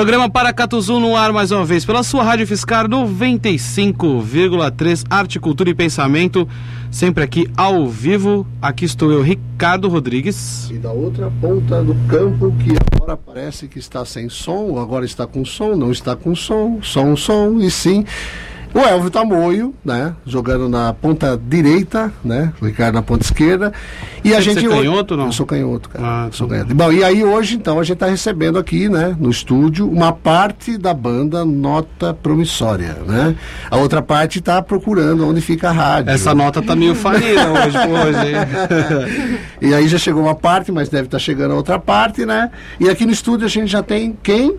Programa Paracatuzu no ar mais uma vez pela sua Rádio Fiscar 95,3 Arte, Cultura e Pensamento, sempre aqui ao vivo. Aqui estou eu, Ricardo Rodrigues. E da outra ponta do campo que agora parece que está sem som, agora está com som, não está com som, som, som, e sim o Elvio Tamoio, né? Jogando na ponta direita, né? O Ricardo na ponta esquerda. E a Você gente. é hoje- canhoto ou não? Eu sou canhoto, cara. Ah, sou tá canhoto. Bom, e aí hoje, então, a gente está recebendo aqui, né, no estúdio, uma parte da banda Nota Promissória, né? A outra parte está procurando onde fica a rádio. Essa nota tá meio falida hoje hoje, hein? E aí já chegou uma parte, mas deve estar chegando a outra parte, né? E aqui no estúdio a gente já tem quem?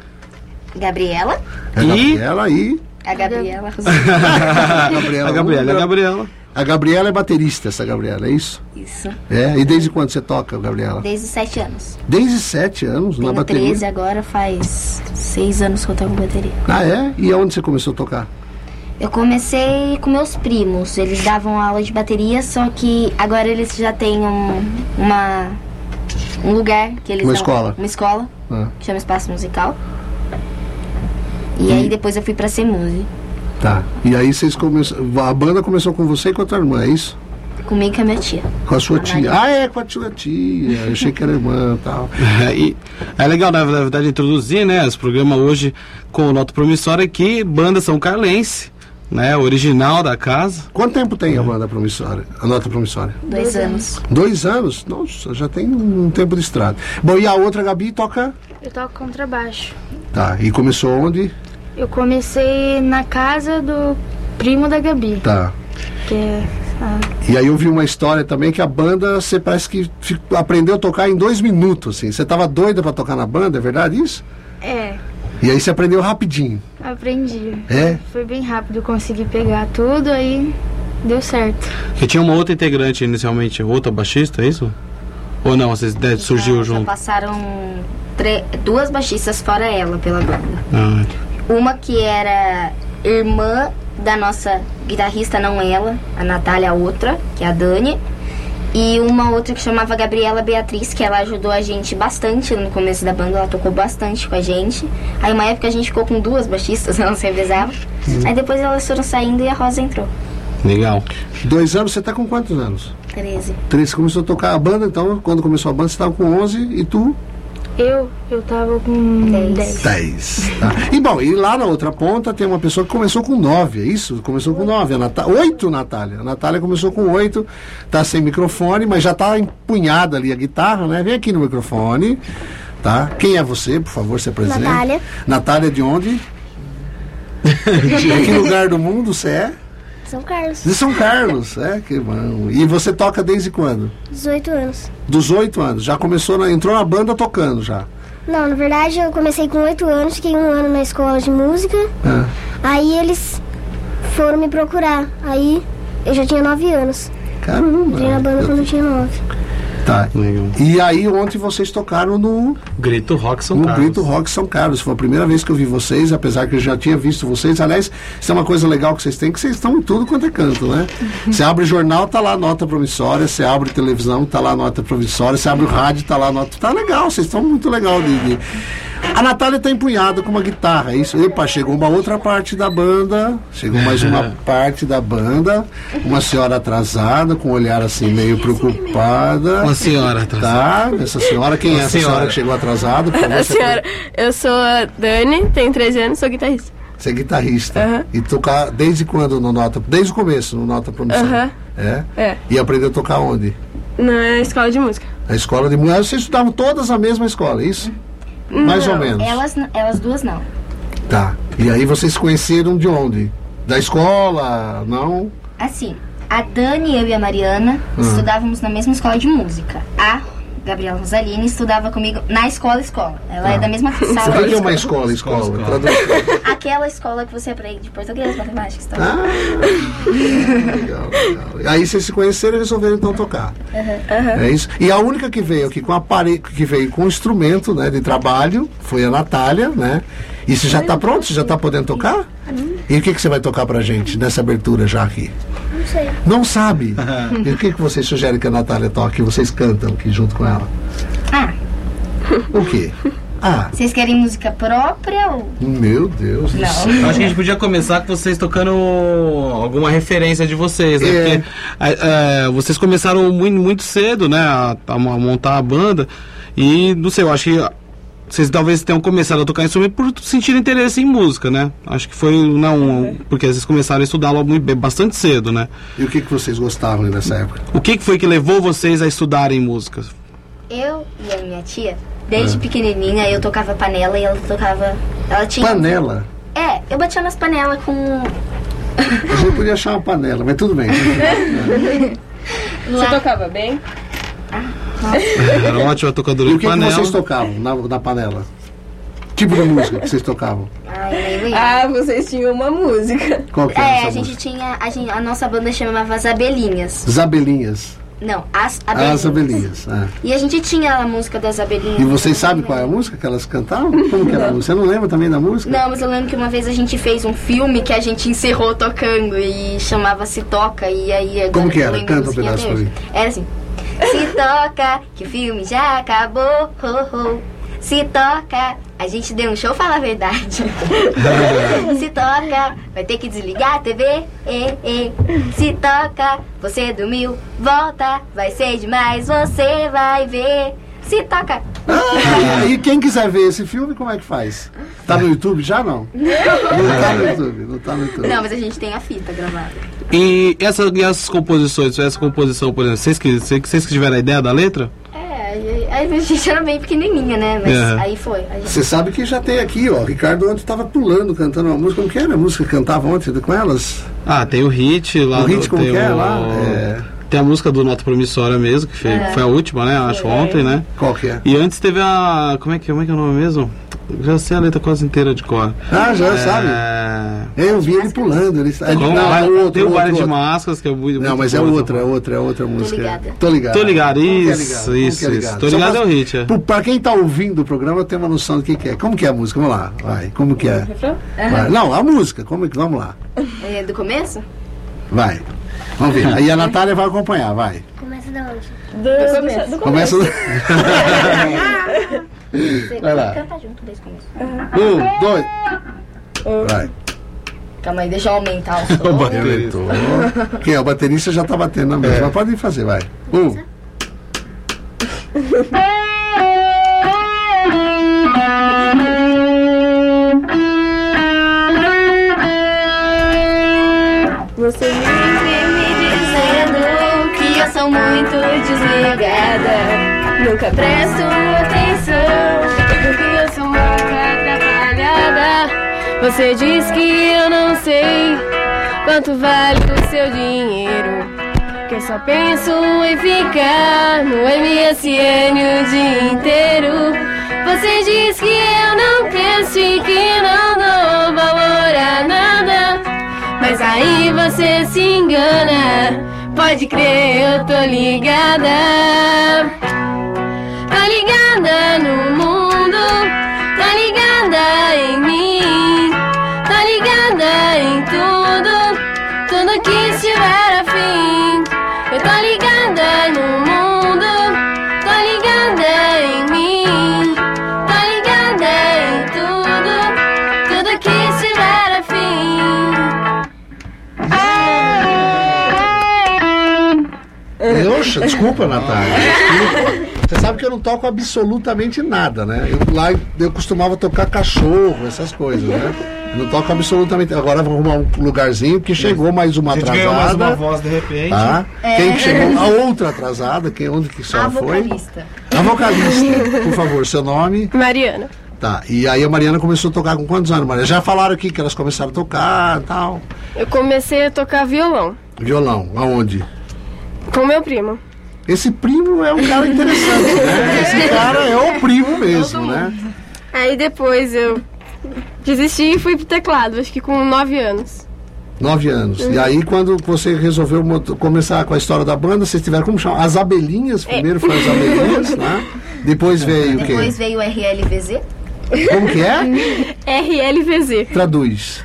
Gabriela. A E? Gabriela e. A Gabriela. A Gabriela. A Gabriela, a Gabriela. A Gabriela é baterista, essa Gabriela, é isso? Isso. É. E desde quando você toca, Gabriela? Desde os sete anos. Desde sete anos na Tenho bateria. 13 agora, faz seis anos que eu toco bateria. Ah, é? E aonde você começou a tocar? Eu comecei com meus primos. Eles davam aula de bateria, só que agora eles já têm um, uma, um lugar que eles Uma dão- escola. Uma escola, Ah, que chama Espaço Musical. E aí depois eu fui pra ser música. tá. E aí vocês começaram. A banda começou com você e com a tua irmã, é isso? Comigo e com a minha tia. Com a sua A tia. Maria. Ah, é, com a tua tia. Eu achei que era irmã e tal. É, e é legal, na verdade, introduzir, né, esse programa hoje com o Nota Promissória que banda São Carlense, né, original da casa. Quanto tempo tem a banda promissória? A nota promissória? Dois anos. Dois anos? Nossa, já tem um tempo de estrada. Bom, e a outra Gabi toca? Eu toco contrabaixo. Tá. E começou onde? Eu comecei na casa do primo da Gabi, Tá. que é a E aí eu vi uma história também que a banda, você parece que aprendeu a tocar em dois minutos, assim. Você tava doida pra tocar na banda, é verdade isso? É, E aí você aprendeu rapidinho. aprendi. É? Foi bem rápido, consegui pegar tudo, aí deu certo. Que tinha uma outra integrante inicialmente, outra baixista, é isso? Ou não, vocês de- surgiu já junto? passaram duas baixistas fora ela pela banda. Ah, Uma que era irmã da nossa guitarrista, não ela, a Natália, a outra, que é a Dani. E uma outra que chamava Gabriela Beatriz, que ela ajudou a gente bastante no começo da banda, ela tocou bastante com a gente. Aí uma época a gente ficou com duas baixistas, elas se revezavam. Aí depois elas foram saindo e a Rosa entrou. legal. Dois anos, você tá com quantos anos? 13. Três, você começou a tocar a banda, então, quando começou a banda, você tava com 11 e tu? Eu, eu tava com Dez. 10. 10. Tá. E bom, e lá na outra ponta tem uma pessoa que começou com 9, é isso? Começou com 9. Nata... 8, Natália. A Natália começou com 8, tá sem microfone, mas já tá empunhada ali a guitarra, né? Vem aqui no microfone. Tá? Quem é você, por favor, se apresente. Natália. Natália de onde? de que lugar do mundo você é? São Carlos, De São Carlos, é, que bom. E você toca desde quando? 18 anos. Dos 8 anos. Já começou, na... entrou na banda tocando já. Não, na verdade eu comecei com 8 anos, fiquei um ano na escola de música. Ah. Aí eles foram me procurar. Aí eu já tinha 9 anos. Caramba. Entrei na banda quando eu tinha 9. Tá. Legal. E aí ontem vocês tocaram no, Grito Rock São no Carlos. Grito Rock São Carlos. Foi a primeira vez que eu vi vocês, apesar que eu já tinha visto vocês. Aliás, isso é uma coisa legal que vocês têm, que vocês estão em tudo quanto é canto, né? Você abre jornal, tá lá nota promissória. Você abre televisão, tá lá nota promissória. Você abre o rádio, tá lá nota... Tá legal, vocês estão muito legal de... de- A Natália tá empunhada com uma guitarra, é isso? Epa, chegou uma outra parte da banda, chegou mais uma parte da banda, uma senhora atrasada, com um olhar assim meio preocupada. Uma senhora atrasada. Tá, essa senhora, quem é Uma essa senhora. senhora. que chegou atrasada? Por favor, A você- senhora, eu sou a Dani, tenho 13 anos, sou guitarrista. Você é guitarrista. E tocar desde quando no Nota? Desde o começo, no Nota Promissão. Aham. É? É. E aprendeu a tocar onde? Na escola de música. Na escola de música. Vocês estudavam todas na mesma escola, é isso? Mais ou menos. Elas, elas duas não. Tá. E aí vocês se conheceram de onde? Da escola? Não? Assim, a Dani, eu e a Mariana estudávamos na mesma escola de música. A Gabriela Rosalini estudava comigo na escola escola. Ela é da mesma sala. que que é uma escola? Escola. Escola. Traduz. Aquela escola que você aprende português, matemática, história. Ah, legal, legal. Aí vocês se conheceram e resolveram então tocar. É isso. E a única que veio aqui com aparelho, que veio com instrumento né, de trabalho foi a Natália, né? E você já está pronto? Você já está podendo tocar? E o que, que você vai tocar pra gente nessa abertura já aqui? Não sei. Não sabe? e o que, que vocês sugerem que a Natália toque? Vocês cantam aqui junto com ela? Ah, O quê? Ah, vocês querem música própria ou. meu Deus do céu. Acho que a gente podia começar com vocês tocando alguma referência de vocês, né? É. Porque é, é, vocês começaram muito, muito cedo, né? A, a mo- montar a banda. E, não sei, eu acho que vocês talvez tenham começado a tocar instrumento por sentir interesse em música, né? Acho que foi, não, porque vocês começaram a estudar bastante cedo, né? E o que, que vocês gostavam nessa época? O que, que foi que levou vocês a estudarem música? Eu e a minha tia, desde pequenininha, eu tocava panela e ela tocava. Ela tinha. Panela. É, eu batia nas panelas com. A gente podia achar uma panela, mas tudo bem. Você tocava bem? Era uma ótima tocadora E o de que, que panela. vocês tocavam na, na panela? Tipo de música que vocês tocavam? Ai. Ah, vocês tinham uma música. Qual que era É, a gente música? tinha. A, gente, a nossa banda chamava As Abelhinhas. Zabelinhas. Não, As Abelhinhas. As abelhinhas. é. E a gente tinha a música das abelhinhas. E vocês sabem qual é a música que elas cantavam? Como que era a música? Você não lembra também da música? Não, mas eu lembro que uma vez a gente fez um filme que a gente encerrou tocando e chamava Se Toca e aí agora Como que era? Canta um pedaço até hoje. Era assim. Se toca, que o filme já acabou. Ho, ho. Se toca, a gente deu um show, fala a verdade. Se toca, vai ter que desligar a TV. E, e. Se toca, você dormiu, volta, vai ser demais, você vai ver. Se toca. Ah, e quem quiser ver esse filme, como é que faz? Tá no YouTube já não? Não tá no YouTube, não tá no YouTube. Não, mas a gente tem a fita gravada. E, essa, e essas composições, essa composição, por exemplo, vocês que, vocês, vocês que tiveram a ideia da letra? É, aí a gente era bem pequenininha, né? Mas aí foi. A gente Você sabe que já tem aqui, ó. O Ricardo ontem tava pulando, cantando uma música. Como que era a música que cantava ontem com elas? Ah, tem o hit lá. O hit como tem que é o- lá? É. Tem a música do Nota Promissória mesmo, que foi, foi a última, né? Acho ontem, né? Qual que é? E antes teve a. Como é que, como é, que é o nome mesmo? Já sei a letra quase inteira de cor. Ah, já sabe. É... Eu vi ele pulando. Ele... Como não, vai- é o outro, tem o outro, baile de máscaras, que é muito. Não, mas é outra, é outra, é outra música. Tô ligado. Tô ligado, é isso, ligado? Isso, que é isso. ligado? Tô ligado é o hit, é. Pra quem tá ouvindo o programa, tem uma noção do que, que é. Como que é a música? Vamos lá, vai. Como que é? Vai. Não, a música. Como que... Vamos lá. É, do começo? Vai. Vamos ver. Aí a Natália vai acompanhar, vai. Começa da onde? Do, começo. Do Começa. Você Vai lá. canta junto desde o começo. Um, dois. Vai. Calma aí, deixa eu aumentar o O som. baterista. Aumentou. Quem é? O baterista já tá batendo na mesa. Mas pode fazer, vai. Um. Você me Vive me dizendo que eu sou muito desligada. nunca presto Você diz que eu não sei quanto vale o seu dinheiro. Que eu só penso em ficar no MSN o dia inteiro. Você diz que eu não penso e que não dou valor a nada. Mas aí você se engana. Pode crer, eu tô ligada. Tá ligada no mundo, desculpa, Natália. Desculpa. Você sabe que eu não toco absolutamente nada, né? Eu, lá eu costumava tocar cachorro, essas coisas, né? Eu não toco absolutamente. Agora vamos arrumar um lugarzinho, porque chegou mais uma A gente ganhou mais uma atrasada. voz de repente. Tá? Quem que chegou? A outra atrasada, quem, onde que A só foi? vocalista. A vocalista. Por favor, seu nome. Mariana. Tá. E aí a Mariana começou a tocar com quantos anos, Mariana? Já falaram aqui que elas começaram a tocar e tal. Eu comecei a tocar violão Violão, aonde? com meu primo. Esse primo é um cara interessante, né? Esse cara é o primo mesmo, né? Aí depois eu desisti e fui pro teclado, acho que com 9 anos. Nove anos. E aí, quando você resolveu começar com a história da banda, vocês tiveram como chamar? As abelhinhas, primeiro foi as abelhinhas, né? Depois veio o quê? Depois veio o RLVZ. Como que é? RLVZ. Traduz.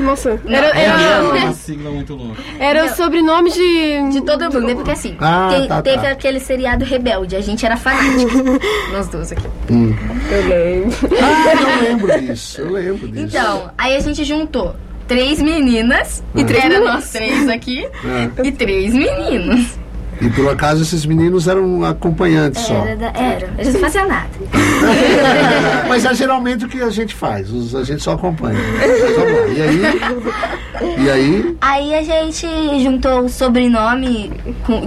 Nossa, era, era, uma sigla muito louca. era o sobrenome de. De todo mundo, é porque assim, Ah, tem- tá, teve tá. aquele seriado Rebelde, a gente era fanático. Nós duas aqui. Eu lembro. Ah, eu lembro disso, eu lembro disso. Então, aí a gente juntou três meninas, e três era nós três aqui, É. e três meninos. E por acaso esses meninos eram acompanhantes só. Era, da- era. Gente não fazia nada. Mas é geralmente o que a gente faz, os- a gente só acompanha. Lá. E aí? E aí? Aí a gente juntou o sobrenome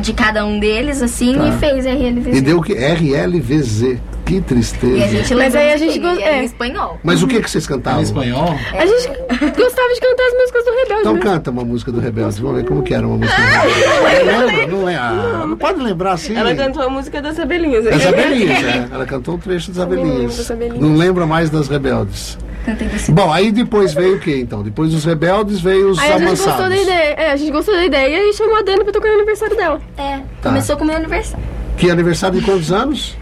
de cada um deles, assim, Tá. e fez RLVZ. E deu o que? RLVZ. Que tristeza. E a gente Mas aí a gente espelho, go- era é. em espanhol. Mas o que, que vocês cantavam? Em espanhol? A gente gostava de cantar as músicas do Rebelde. Então mesmo. canta uma música do Rebelde. Vamos ver como que era uma música do Rebelde. Não lembra? Não, lembra? Ah, não pode lembrar assim. Ela cantou a música das abelhinhas. Das abelhinhas, é. Ela cantou um trecho das abelhinhas. Não lembra mais das rebeldes. Bom, aí depois veio o que então? Depois dos rebeldes veio os Aí a gente gostou da amansados. ideia. É, a gente gostou da ideia e chamou a Dani pra tocar no aniversário dela. É, Tá. começou com o meu aniversário. Que aniversário de quantos anos?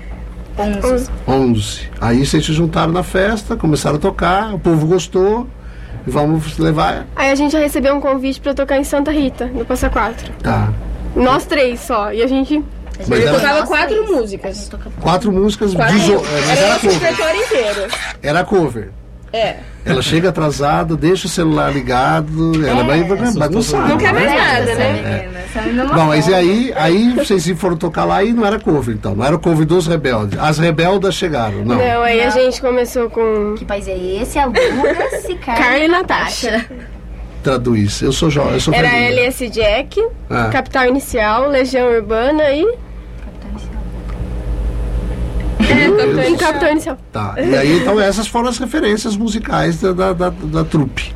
11. 11. Aí vocês se juntaram na festa, começaram a tocar, o povo gostou. E vamos levar. Aí a gente já recebeu um convite pra tocar em Santa Rita, no Passa Quatro. Tá. Nós três só. E a gente. Mas era- tocava quatro músicas. Quatro músicas Quatro. de zo- é, mas era nosso cover. Era cover. É. Ela chega atrasada, deixa o celular ligado, ela vai bagunçar. Não quer mais né? nada, né? menina é uma Bom, mas e aí, aí vocês foram tocar lá e não era cover, então. Não era cover dos rebeldes. As rebeldas chegaram, não. Não, aí a gente começou com. Que país é esse? Aluga-se, Carla Carla e Natasha. Traduz. Eu sou jovem, Era. LS Jack, Ah. Capital Inicial, Legião Urbana e. É, Capitão, Capitão Inicial. Tá. E aí, então, essas foram as referências musicais da, da, da, da trupe.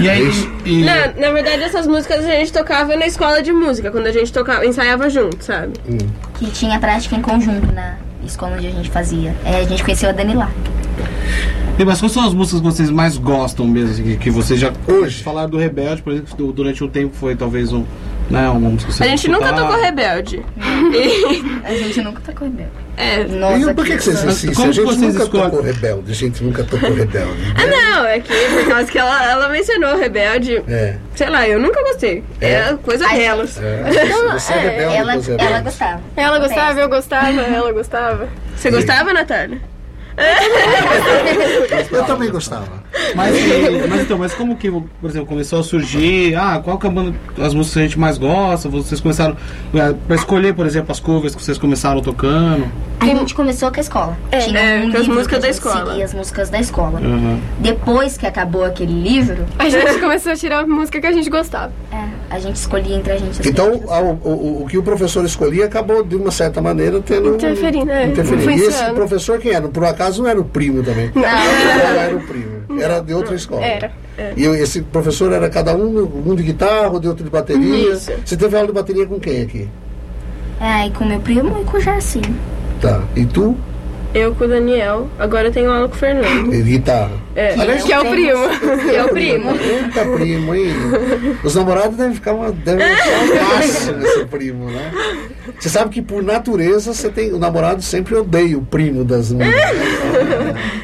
E aí. E, Na, na verdade, essas músicas a gente tocava na escola de música, quando a gente tocava, ensaiava junto, sabe? Que tinha prática em conjunto na escola onde a gente fazia. É, a gente conheceu a Dani lá. e, mas quais são as músicas que vocês mais gostam mesmo? assim, Que, que vocês já. Hoje. Falaram do Rebelde, por exemplo, du- durante um tempo foi talvez um. Né, uma música que A gente nunca escutaram. tocou Rebelde. A gente nunca tocou rebelde. É. Nossa, e por que, que vocês assim? Se como a gente vocês nunca escolhem? tocou rebelde, a gente nunca tocou rebelde. Ah, não, é que por causa que ela, ela mencionou Rebelde. É. Sei lá, eu nunca gostei. É, coisa Ai, delas. é. Você é rebelde ela, os ela gostava. Ela gostava, eu gostava, ela gostava. Você gostava, Natália? Eu também gostava. Mas, mas então, mas como que, por exemplo, começou a surgir? Ah, qual que é a banda, as músicas que a gente mais gosta? Vocês começaram é, pra escolher, por exemplo, as covers que vocês começaram tocando? A gente começou com a escola. É, Tinha é, um com as músicas da a gente escola. seguia as músicas da escola. Uhum. Depois que acabou aquele livro, A gente começou a tirar a música que a gente gostava. é, a gente escolhia entre a gente as Então, coisas. a- o, o, o que o professor escolhia acabou, de uma certa maneira, tendo. Interferindo, é. interferindo. E esse professor quem era? Por acaso não era o primo também. Não, era o primo. Era de outra escola. Era. é. E esse professor era cada um, um de guitarra, o de outro de bateria. Isso. Você teve aula de bateria com quem aqui? É, e com meu primo e com o Jarcinho. Tá. E tu? Eu com o Daniel, agora eu tenho aula com o Fernando. E guitarra. É, Aliás, que é o primo. Que é o primo. Eita, primo, hein? Os namorados devem ficar uma, devem achar o máximo esse primo, né? Você sabe que por natureza você tem. O namorado sempre odeia o primo das meninas.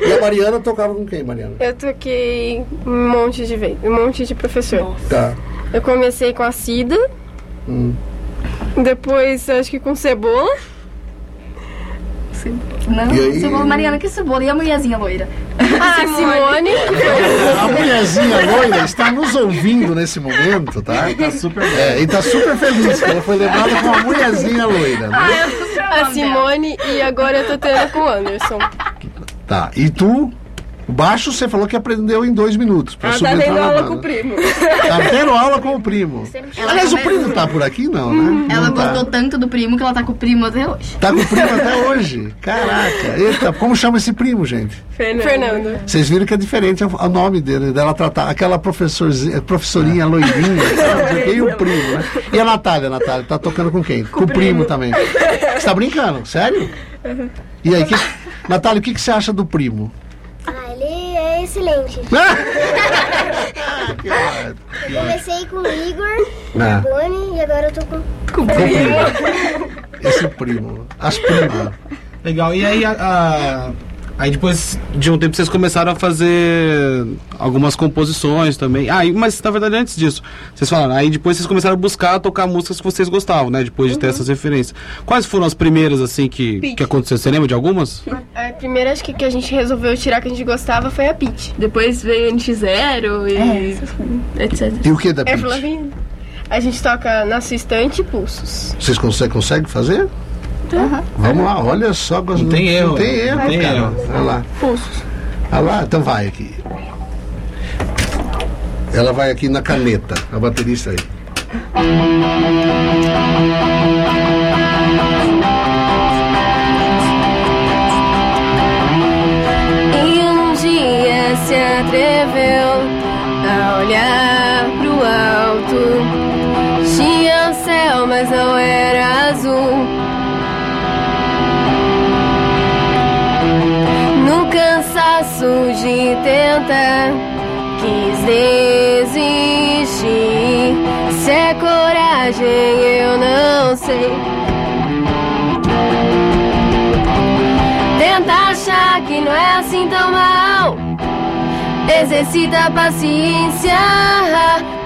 E a Mariana tocava com quem, Mariana? Eu toquei um monte de vezes, um monte de professor. Tá. Eu comecei com a Cida, Hum. depois acho que com Cebola. Não, E aí? cebola, Mariana, que cebola. E a mulherzinha loira? Ah, Simone. A mulherzinha loira está nos ouvindo nesse momento, tá? Tá super. É, e tá super feliz que ela foi lembrada com a mulherzinha loira. Né? A Simone e agora eu tô tendo com o Anderson. Tá. E tu? O baixo você falou que aprendeu em dois minutos. Ela tá subentrar tendo na aula com o primo. Tá tendo aula com o primo. Ela Aliás, o primo tá por aqui, não, né? Ela Não tá. gostou tanto do primo que ela tá com o primo até hoje. Tá com o primo até hoje. Caraca. Eita, como chama esse primo, gente? Fernando. Vocês viram que é diferente o nome dele, dela tratar aquela professorinha loirinha, sabe? e o primo, né? E a Natália, Natália, tá tocando com quem? Com, o primo também. Você tá brincando? Sério? E aí, que... Natália, o que, que você acha do primo? Ele excelente. Ah. Comecei com o Igor, Ah, Boni e agora eu tô com. com o primo. Esse primo. As primas. Legal. E aí, a, a- Aí depois de um tempo vocês começaram a fazer algumas composições também. Ah, mas na verdade antes disso, vocês falaram, aí depois vocês começaram a buscar tocar músicas que vocês gostavam, né? Depois de ter essas referências. Quais foram as primeiras, assim, que, que aconteceu? Você lembra de algumas? A primeira acho que, que a gente resolveu tirar que a gente gostava foi a Peach. Depois veio NX0 e etc. E o que da É? Flavinha. A gente toca na sua estante e pulsos. Vocês conseguem, conseguem fazer? Vamos lá, olha só. Não tem erro, Não tem não erro, tem cara. erro. Olha lá. Pulsos. Olha lá, então vai aqui. Ela vai aqui na caneta, a baterista aí. E um dia se atreveu cansaço de tentar, quis desistir. Se é coragem, eu não sei. Tenta achar que não é assim tão mal. Exercita a paciência,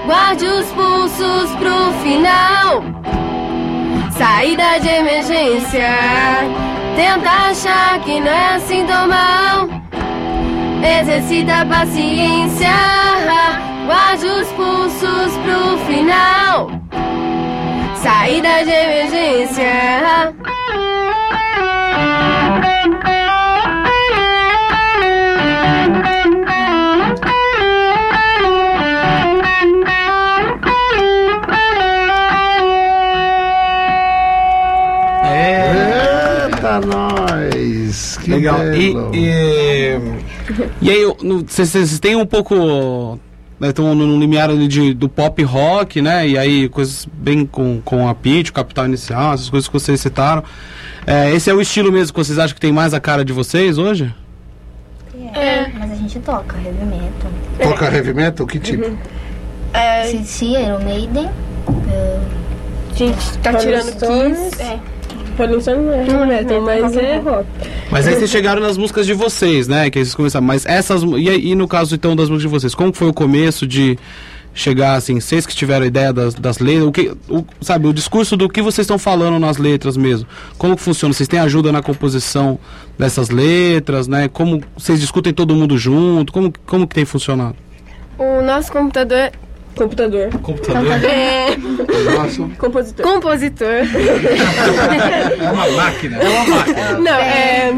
guarde os pulsos pro final. Saída de emergência. Tenta achar que não é assim tão mal. Exercita a paciência, guarde os pulsos pro final. Saída de emergência. É. Eita, nós! Que Legal. E, e, e aí, vocês têm um pouco. Estão no limiar ali de, do pop rock, né? E aí, coisas bem com, com a Pitch, o Capital Inicial, essas coisas que vocês citaram. É, esse é o estilo mesmo que vocês acham que tem mais a cara de vocês hoje? É, mas a gente toca heavy metal. Toca heavy metal? Que tipo? É, CC, Iron Maiden. a gente tá tirando Kiss. É. Rolling Stone não é heavy metal, mas é rock. Mas aí vocês chegaram nas músicas de vocês, né? Que aí vocês começaram. Mas essas. E, aí, e no caso então das músicas de vocês, como foi o começo de chegar assim, vocês que tiveram a ideia das, das letras, o que, o, sabe, o discurso do que vocês estão falando nas letras mesmo. Como que funciona? Vocês têm ajuda na composição dessas letras, né? Como vocês discutem todo mundo junto? Como, como que tem funcionado? O nosso computador Computador. Computador é Nossa, Compositor. compositor. é uma máquina. É uma máquina. Não, é,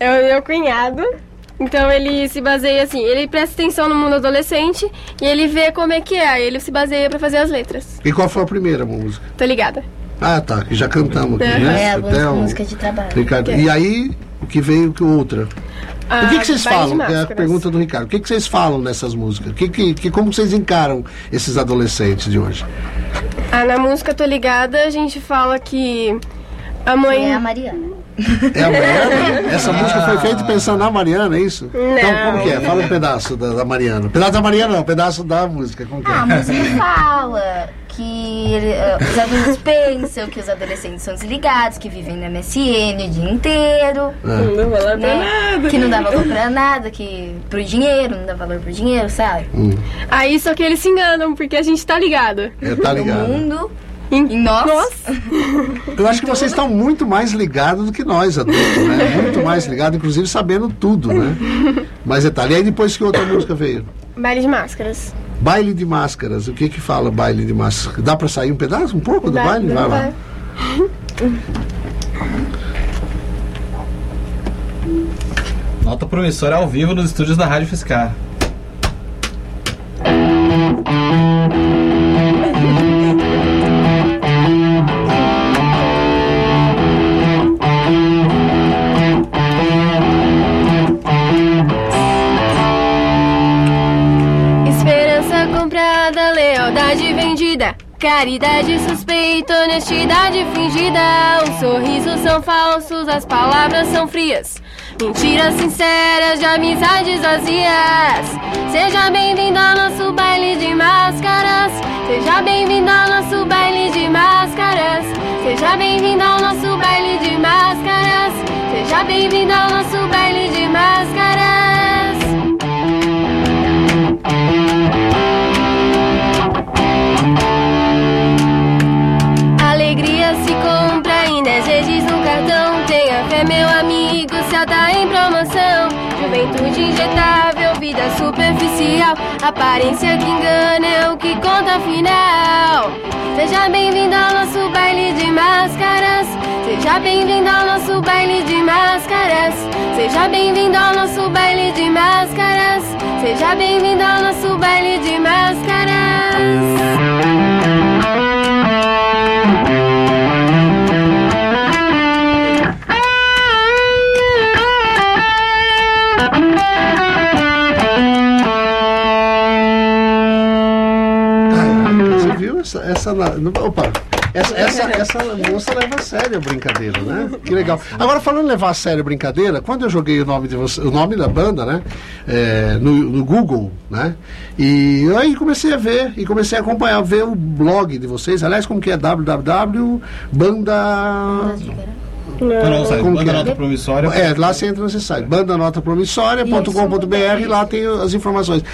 é o meu cunhado. Então ele se baseia assim, ele presta atenção no mundo adolescente e ele vê como é que é, ele se baseia pra fazer as letras. E qual foi a primeira música? Tô ligada? Ah, tá, que já cantamos aqui, É. né? É, o- músicas de trabalho. Ricardo. E aí, o que veio que outra? O que, que vocês Ah, Baile de falam? É a pergunta do Ricardo. O que, que vocês falam nessas músicas? Que, que, que, como vocês encaram esses adolescentes de hoje? Ah, na música Tô Ligada a gente fala que a mãe. É a Mariana. É a Mariana? Essa música foi feita pensando na Mariana, é isso? Então, como que é? Fala um pedaço da, da Mariana. Pedaço da Mariana, não, um pedaço da música. Como que Ah, a é? música fala que ele, eh, os adultos pensam que os adolescentes são desligados, que vivem no MSN o dia inteiro, É. Não lá pra né? nada. Que não dá valor pra nada, que pro dinheiro, não dá valor pro dinheiro, sabe? Aí só que eles se enganam, porque a gente tá ligado. É, tá No ligado. mundo, Em, nós. Eu acho que vocês estão muito mais ligados do que nós, adultos, né? Muito mais ligados, inclusive sabendo tudo, né? Mais detalhe. E aí depois que outra música veio? Baile de máscaras. Baile de máscaras. O que que fala baile de máscaras? Dá pra sair um pedaço, um pouco do Dá, baile? dá, Vai lá. Nota promissora ao vivo nos estúdios da Rádio Fiscar. Comprada, lealdade vendida. Caridade suspeita, honestidade fingida. Os sorrisos são falsos, as palavras são frias. Mentiras sinceras de amizades vazias. Seja bem-vindo ao nosso baile de máscaras. Seja bem-vindo ao nosso baile de máscaras. Seja bem-vindo ao nosso baile de máscaras. Seja bem-vindo ao nosso baile de máscaras. Meu amigo, céu tá em promoção. Juventude injetável, vida superficial. Aparência que engana é o que conta afinal. Seja bem-vindo ao nosso baile de máscaras. Seja bem-vindo ao nosso baile de máscaras. Seja bem-vindo ao nosso baile de máscaras. Seja bem-vindo ao nosso baile de máscaras. Na- no- opa! Essa, essa, essa moça leva a sério a brincadeira, né? Que legal. Agora, falando levar a sério a brincadeira, quando eu joguei o nome, de você, o nome da banda, né? é, no, no Google, né? E aí comecei a ver, e comecei a acompanhar, ver o blog de vocês. Aliás, como que é? www.banda... Não, Como banda é? nota promissória. É, lá você entra nesse site, bandanotapromissória.com.br, lá tem as informações.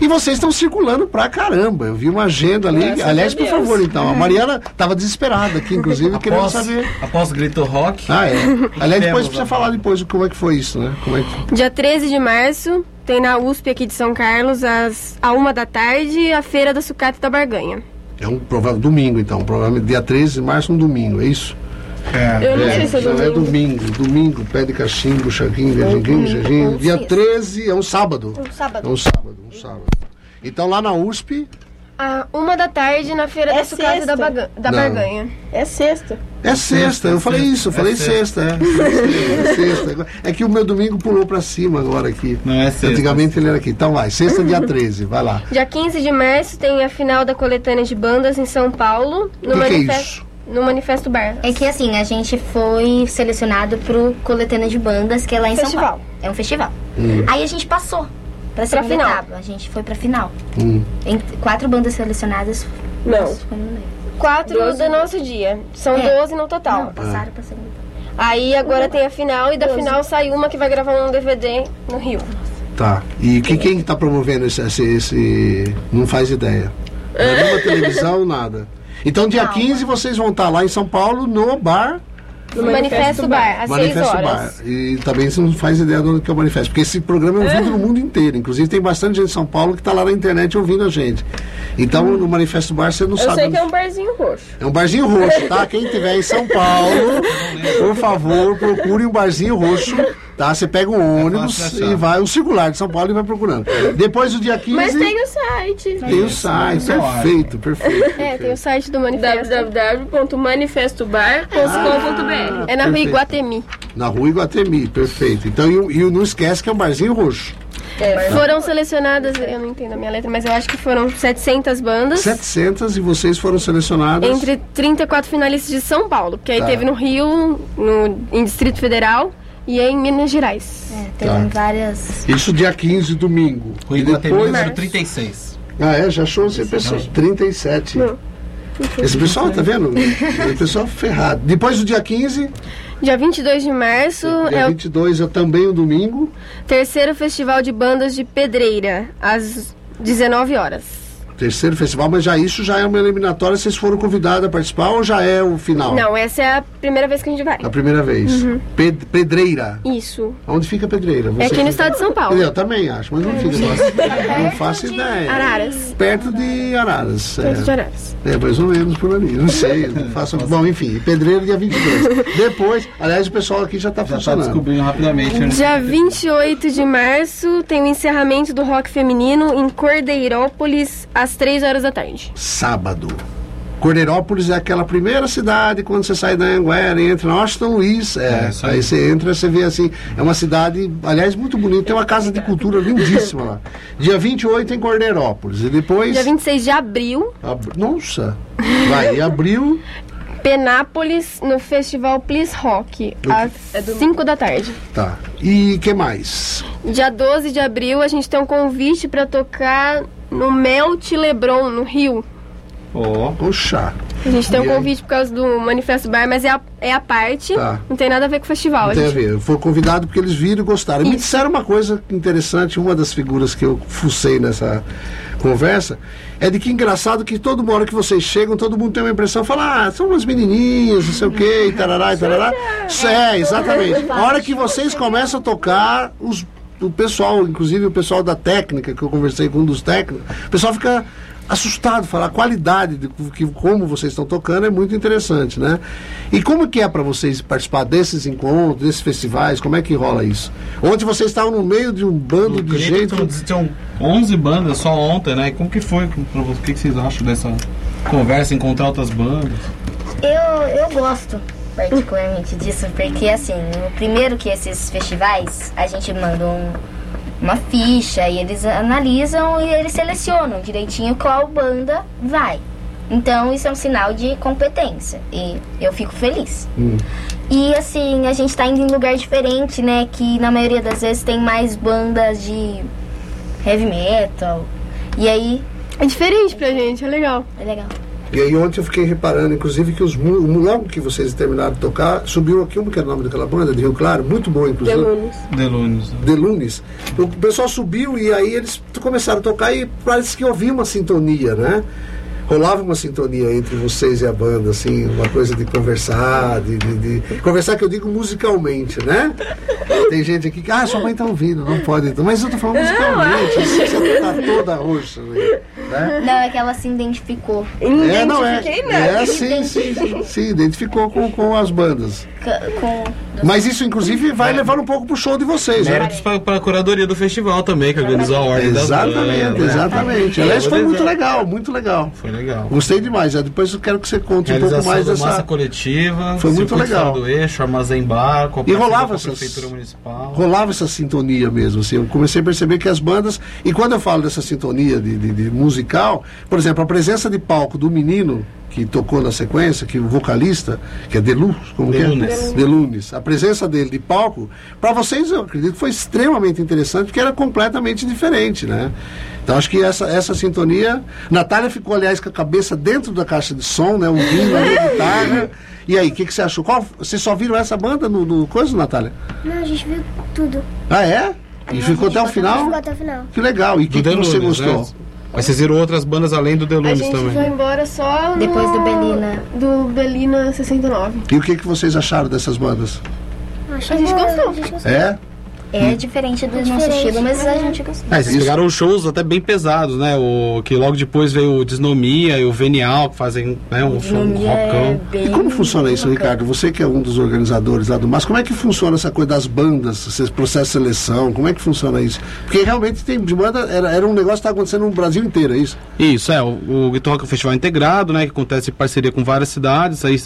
E vocês estão circulando pra caramba. Eu vi uma agenda ali. Graças Aliás, por favor, então. A Mariana estava desesperada aqui, inclusive, querendo Após, saber. após grito rock. Ah, é. Aliás, depois precisa falar depois como é que foi isso, né? Como é que... Dia 13 de março, tem na USP aqui de São Carlos, às a uma da tarde, a Feira da Sucata da Barganha. É um provável domingo, então. Provavelmente dia 13 de março, um domingo, é isso? É. Eu não sei se é já é domingo. domingo. Domingo, pé de cachimbo, charquinho, verdinho, jardim. Dia 13 é um sábado. Um sábado. É um sábado, um sábado. Então lá na USP A uma da tarde, na Feira É da Sucata sexta. da, Baga- da. Barganha. É sexta. É sexta, eu falei isso, eu falei sexta, é. É sexta. É que o meu domingo pulou pra cima agora aqui. Não é sexta. Antigamente ele era aqui. Então vai, sexta, dia 13, vai lá. Dia 15 de março tem a final da coletânea de bandas em São Paulo, no, Que que é manifesto, isso? No Manifesto Bar. É que assim, a gente foi selecionado pro Coletânea de Bandas, que é lá em São Festival. Paulo. É um festival. Hum. Aí a gente passou pra segunda final. etapa. A gente foi pra final. Hum. Em quatro bandas selecionadas. Não. Quatro Doze. do nosso dia. São É. 12 no total. Não, passaram pra segunda. Aí agora tem a final e da final sai uma que vai gravar um DVD no Rio. Tá. E que, quem tá promovendo esse, esse, esse- Não faz ideia. Não é nenhuma televisão, nada. Então dia Calma. 15 vocês vão estar lá em São Paulo, no bar No Manifesto Bar, às 6 Manifesto horas. Bar. E também você não faz ideia do que é o Manifesto. Porque esse programa é ouvido no mundo inteiro. Inclusive tem bastante gente de São Paulo que está lá na internet ouvindo a gente. Então no Manifesto Bar você não Eu sabe. sei que é um barzinho roxo. É um barzinho roxo, tá? Quem tiver em São Paulo, por favor, procure um barzinho roxo, tá? Você pega um ônibus de achar. e vai, um circular de São Paulo e vai procurando. Depois do dia 15. Mas tem o site. tem o site, Tem o site. perfeito, perfeito. É, tem o site do Manifesto. www.manifestobar.com.br É na rua Perfeito. Iguatemi. Na rua Iguatemi, perfeito. Então, e, o- e o- não esquece que é um barzinho roxo. Foram selecionadas, eu não entendo a minha letra, mas eu acho que foram 700 bandas. 700 e vocês foram selecionados. Entre 34 finalistas de São Paulo, porque aí Tá. teve no Rio, no, em Distrito Federal e em Minas Gerais. É, tem Tá. várias. Isso dia 15, domingo. O E depois... número 36. Ah, é? Já achou esse pessoal? 37. Esse pessoal, tá vendo? Esse pessoal ferrado. Depois do dia 15, Dia 22 de março dia é o 22 é também o domingo. terceiro Festival de Bandas de Pedreira, às 19 horas. Terceiro festival, mas já isso já é uma eliminatória. Vocês foram convidados a participar ou já é o final? Não, essa é a primeira vez que a gente vai. A primeira vez. Ped- Pedreira. Isso. Onde fica Pedreira? É aqui no estado de São Paulo. Eu também acho, mas não fica. Não faço ideia. Araras. Perto de Araras. é. Perto de Araras. É, mais ou menos por ali. Não sei. Não faço... Bom, enfim, Pedreiro dia 22. Depois, aliás, o pessoal aqui já está Já tá funcionando. descobrindo rapidamente. né? Dia 28 de março tem o encerramento do rock feminino em Cordeirópolis, às 3 horas da tarde. Sábado. Cordeirópolis é aquela primeira cidade, quando você sai da Anguera e entra na Washington Luiz. É, É, aí. você entra, você vê assim, é uma cidade, aliás, muito bonita, tem uma casa de cultura lindíssima lá. Dia 28 em Cordeirópolis. E depois. Dia 26 de abril, Ab- Nossa! Vai, e abril. Penápolis, no Festival Please Rock, às 5 da tarde. Tá. E que mais? Dia 12 de abril, a gente tem um convite para tocar no Melt Lebron, no Rio. Ó. Poxa. A gente tem um E aí? convite por causa do Manifesto Bar, mas é a, é a parte, Tá. não tem nada a ver com o festival. Não a tem a gente- ver. Eu fui convidado porque eles viram e gostaram. Me Isso. disseram uma coisa interessante, uma das figuras que eu fucei nessa conversa, é de que engraçado que toda hora que vocês chegam, todo mundo tem uma impressão, fala, ah, são umas menininhas, não sei o quê, e tarará, e tarará. Isso é, exatamente. A hora que vocês começam a tocar, os, o pessoal, inclusive o pessoal da técnica, que eu conversei com um dos técnicos, o pessoal fica assustado, fala a qualidade de que, como vocês estão tocando é muito interessante, né? E como que é para vocês participar desses encontros, desses festivais? Como é que rola isso? Onde vocês estavam no meio de um bando No de gente. Tinham 11 bandas só ontem, né? Como que foi? O que que vocês acham dessa conversa, encontrar outras bandas? Eu, eu gosto particularmente disso, porque assim, o primeiro que esses festivais, a gente manda um- uma ficha e eles analisam e eles selecionam direitinho qual banda vai. Então isso é um sinal de competência e eu fico feliz. Hum. E assim, a gente tá indo em lugar diferente, né? Que na maioria das vezes tem mais bandas de heavy metal. E aí, É diferente pra gente, é legal. é legal. E aí ontem eu fiquei reparando, inclusive, que os logo que vocês terminaram de tocar, subiu aqui, como que era o nome daquela banda, de Rio Claro, muito boa, inclusive. Alunos. Delunes. De Lunes. O pessoal subiu e aí eles começaram a tocar e parece que havia uma sintonia, né? Rolava uma sintonia entre vocês e a banda, assim, uma coisa de conversar, de, de- de- conversar que eu digo musicalmente, né? Tem gente aqui que, ah, sua mãe tá ouvindo, não pode. então. Mas eu tô falando musicalmente, assim, você tá toda roxa, né? Não, é que ela se identificou É, não é. Identifiquei nada. É, sim, sim, sim, sim, identificou com, com as bandas. com Mas isso, inclusive, vai levando um pouco pro show de vocês, né? Méritos para, para a curadoria do festival também, que organizou a ordem Exatamente, bandas, né? exatamente. Aliás, foi muito legal, muito legal. Foi legal. Gostei demais. é, Depois eu quero que você conte um pouco mais da massa dessa. coletiva, Foi muito legal. do eixo, armazém bar, com a E rolava com a essas- prefeitura municipal. Rolava essa sintonia mesmo, assim. Eu comecei a perceber que as bandas. E quando eu falo dessa sintonia de, de- de musical, por exemplo, a presença de palco do menino que tocou na sequência, que o vocalista, que é Delu, como que é? Delunes. Delunes. A presença dele de palco, para vocês eu acredito que foi extremamente interessante, porque era completamente diferente, né? Então acho que essa, essa sintonia. Natália ficou, aliás, com a cabeça dentro da caixa de som, né? Ouvindo a guitarra. E aí, o que, que você achou? Qual, vocês só viram essa banda no, no coisa, Natália? Não, a gente viu tudo. Ah, é? E ficou até o Ficou final? até o final. Que legal. E o que, que você gostou? né? Mas vocês viram outras bandas além do A Delunes gente também. foi embora só no... Depois do Belina. Do Belina 69. E o que, que vocês acharam dessas bandas? Achei A gente. A gente gostou. É? É diferente do nosso diferente. estilo, mas a gente gostou. É, vocês Isso. pegaram shows até bem pesados, né? O, que logo depois veio o Desnomia e o Venial, que fazem né, um show um Economia é rockão. E como funciona isso, bacana. Ricardo? Você que é um dos organizadores lá do MAS, como é que funciona essa coisa das bandas, esse processo de seleção? Como é que funciona isso? Porque realmente tem de banda, era, era um negócio que está acontecendo no Brasil inteiro, é isso? Isso, é. O, o Guitar Rock é um festival integrado, né? Que acontece em parceria com várias cidades. Aí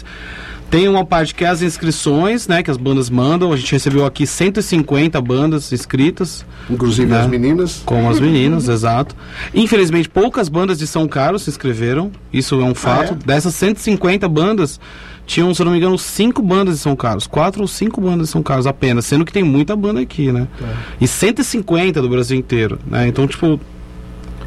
tem uma parte que é as inscrições, né? Que as bandas mandam. A gente recebeu aqui 150 bandas inscritas. Inclusive Né? as meninas. Com as meninas, exato. Infelizmente, poucas bandas de São Carlos se inscreveram. Isso é um fato. é? Dessas 150 bandas, tinham, se não me engano, cinco bandas de São Carlos. Quatro ou cinco bandas de São Carlos apenas. Sendo que tem muita banda aqui, né? E 150 do Brasil inteiro, né? Então, tipo,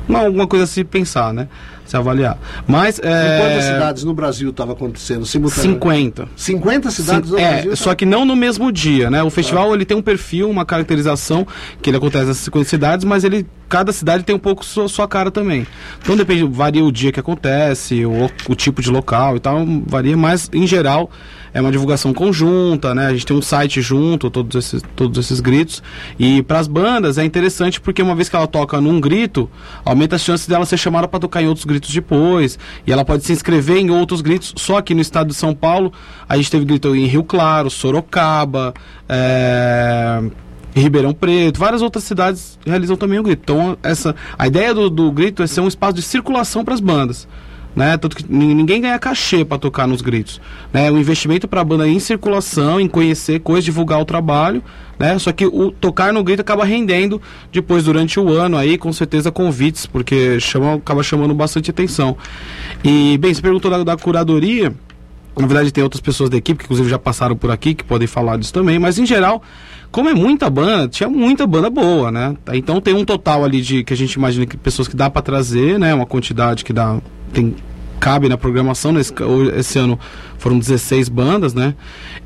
uma, alguma coisa a se pensar, né? Se avaliar. Mas, é... quantas cidades no Brasil estava acontecendo simultaneamente? 50. 50 cidades no é, Brasil? só que não no mesmo dia, né? O festival ele tem um perfil, uma caracterização que ele acontece nas 50 cidades, mas ele cada cidade tem um pouco sua, sua cara também. Então depende, varia o dia que acontece, o, o tipo de local e tal, varia, mas em geral é uma divulgação conjunta, né? A gente tem um site junto, todos esses, todos esses gritos. E para as bandas é interessante porque uma vez que ela toca num grito, aumenta as chances dela ser chamada para tocar em outros gritos depois. E ela pode se inscrever em outros gritos. Só aqui no estado de São Paulo, a gente teve grito em Rio Claro, Sorocaba, é, Ribeirão Preto, várias outras cidades realizam também o grito. Então, essa, a ideia do, do grito é ser um espaço de circulação para as bandas. Né? Tanto que nin- ninguém ganha cachê para tocar nos gritos. Né? O investimento para a banda é em circulação, em conhecer coisas, divulgar o trabalho. Né? Só que o tocar no grito acaba rendendo depois, durante o ano, aí, com certeza, convites, porque chama, acaba chamando bastante atenção. E, bem, você perguntou da, da curadoria. Na verdade, tem outras pessoas da equipe que, inclusive, já passaram por aqui, que podem falar disso também. Mas, em geral, como é muita banda, tinha muita banda boa, né? Então, tem um total ali de que a gente imagina que pessoas que dá para trazer, né? Uma quantidade que dá. Tem cabe na programação. Nesse, esse ano foram 16 bandas, né?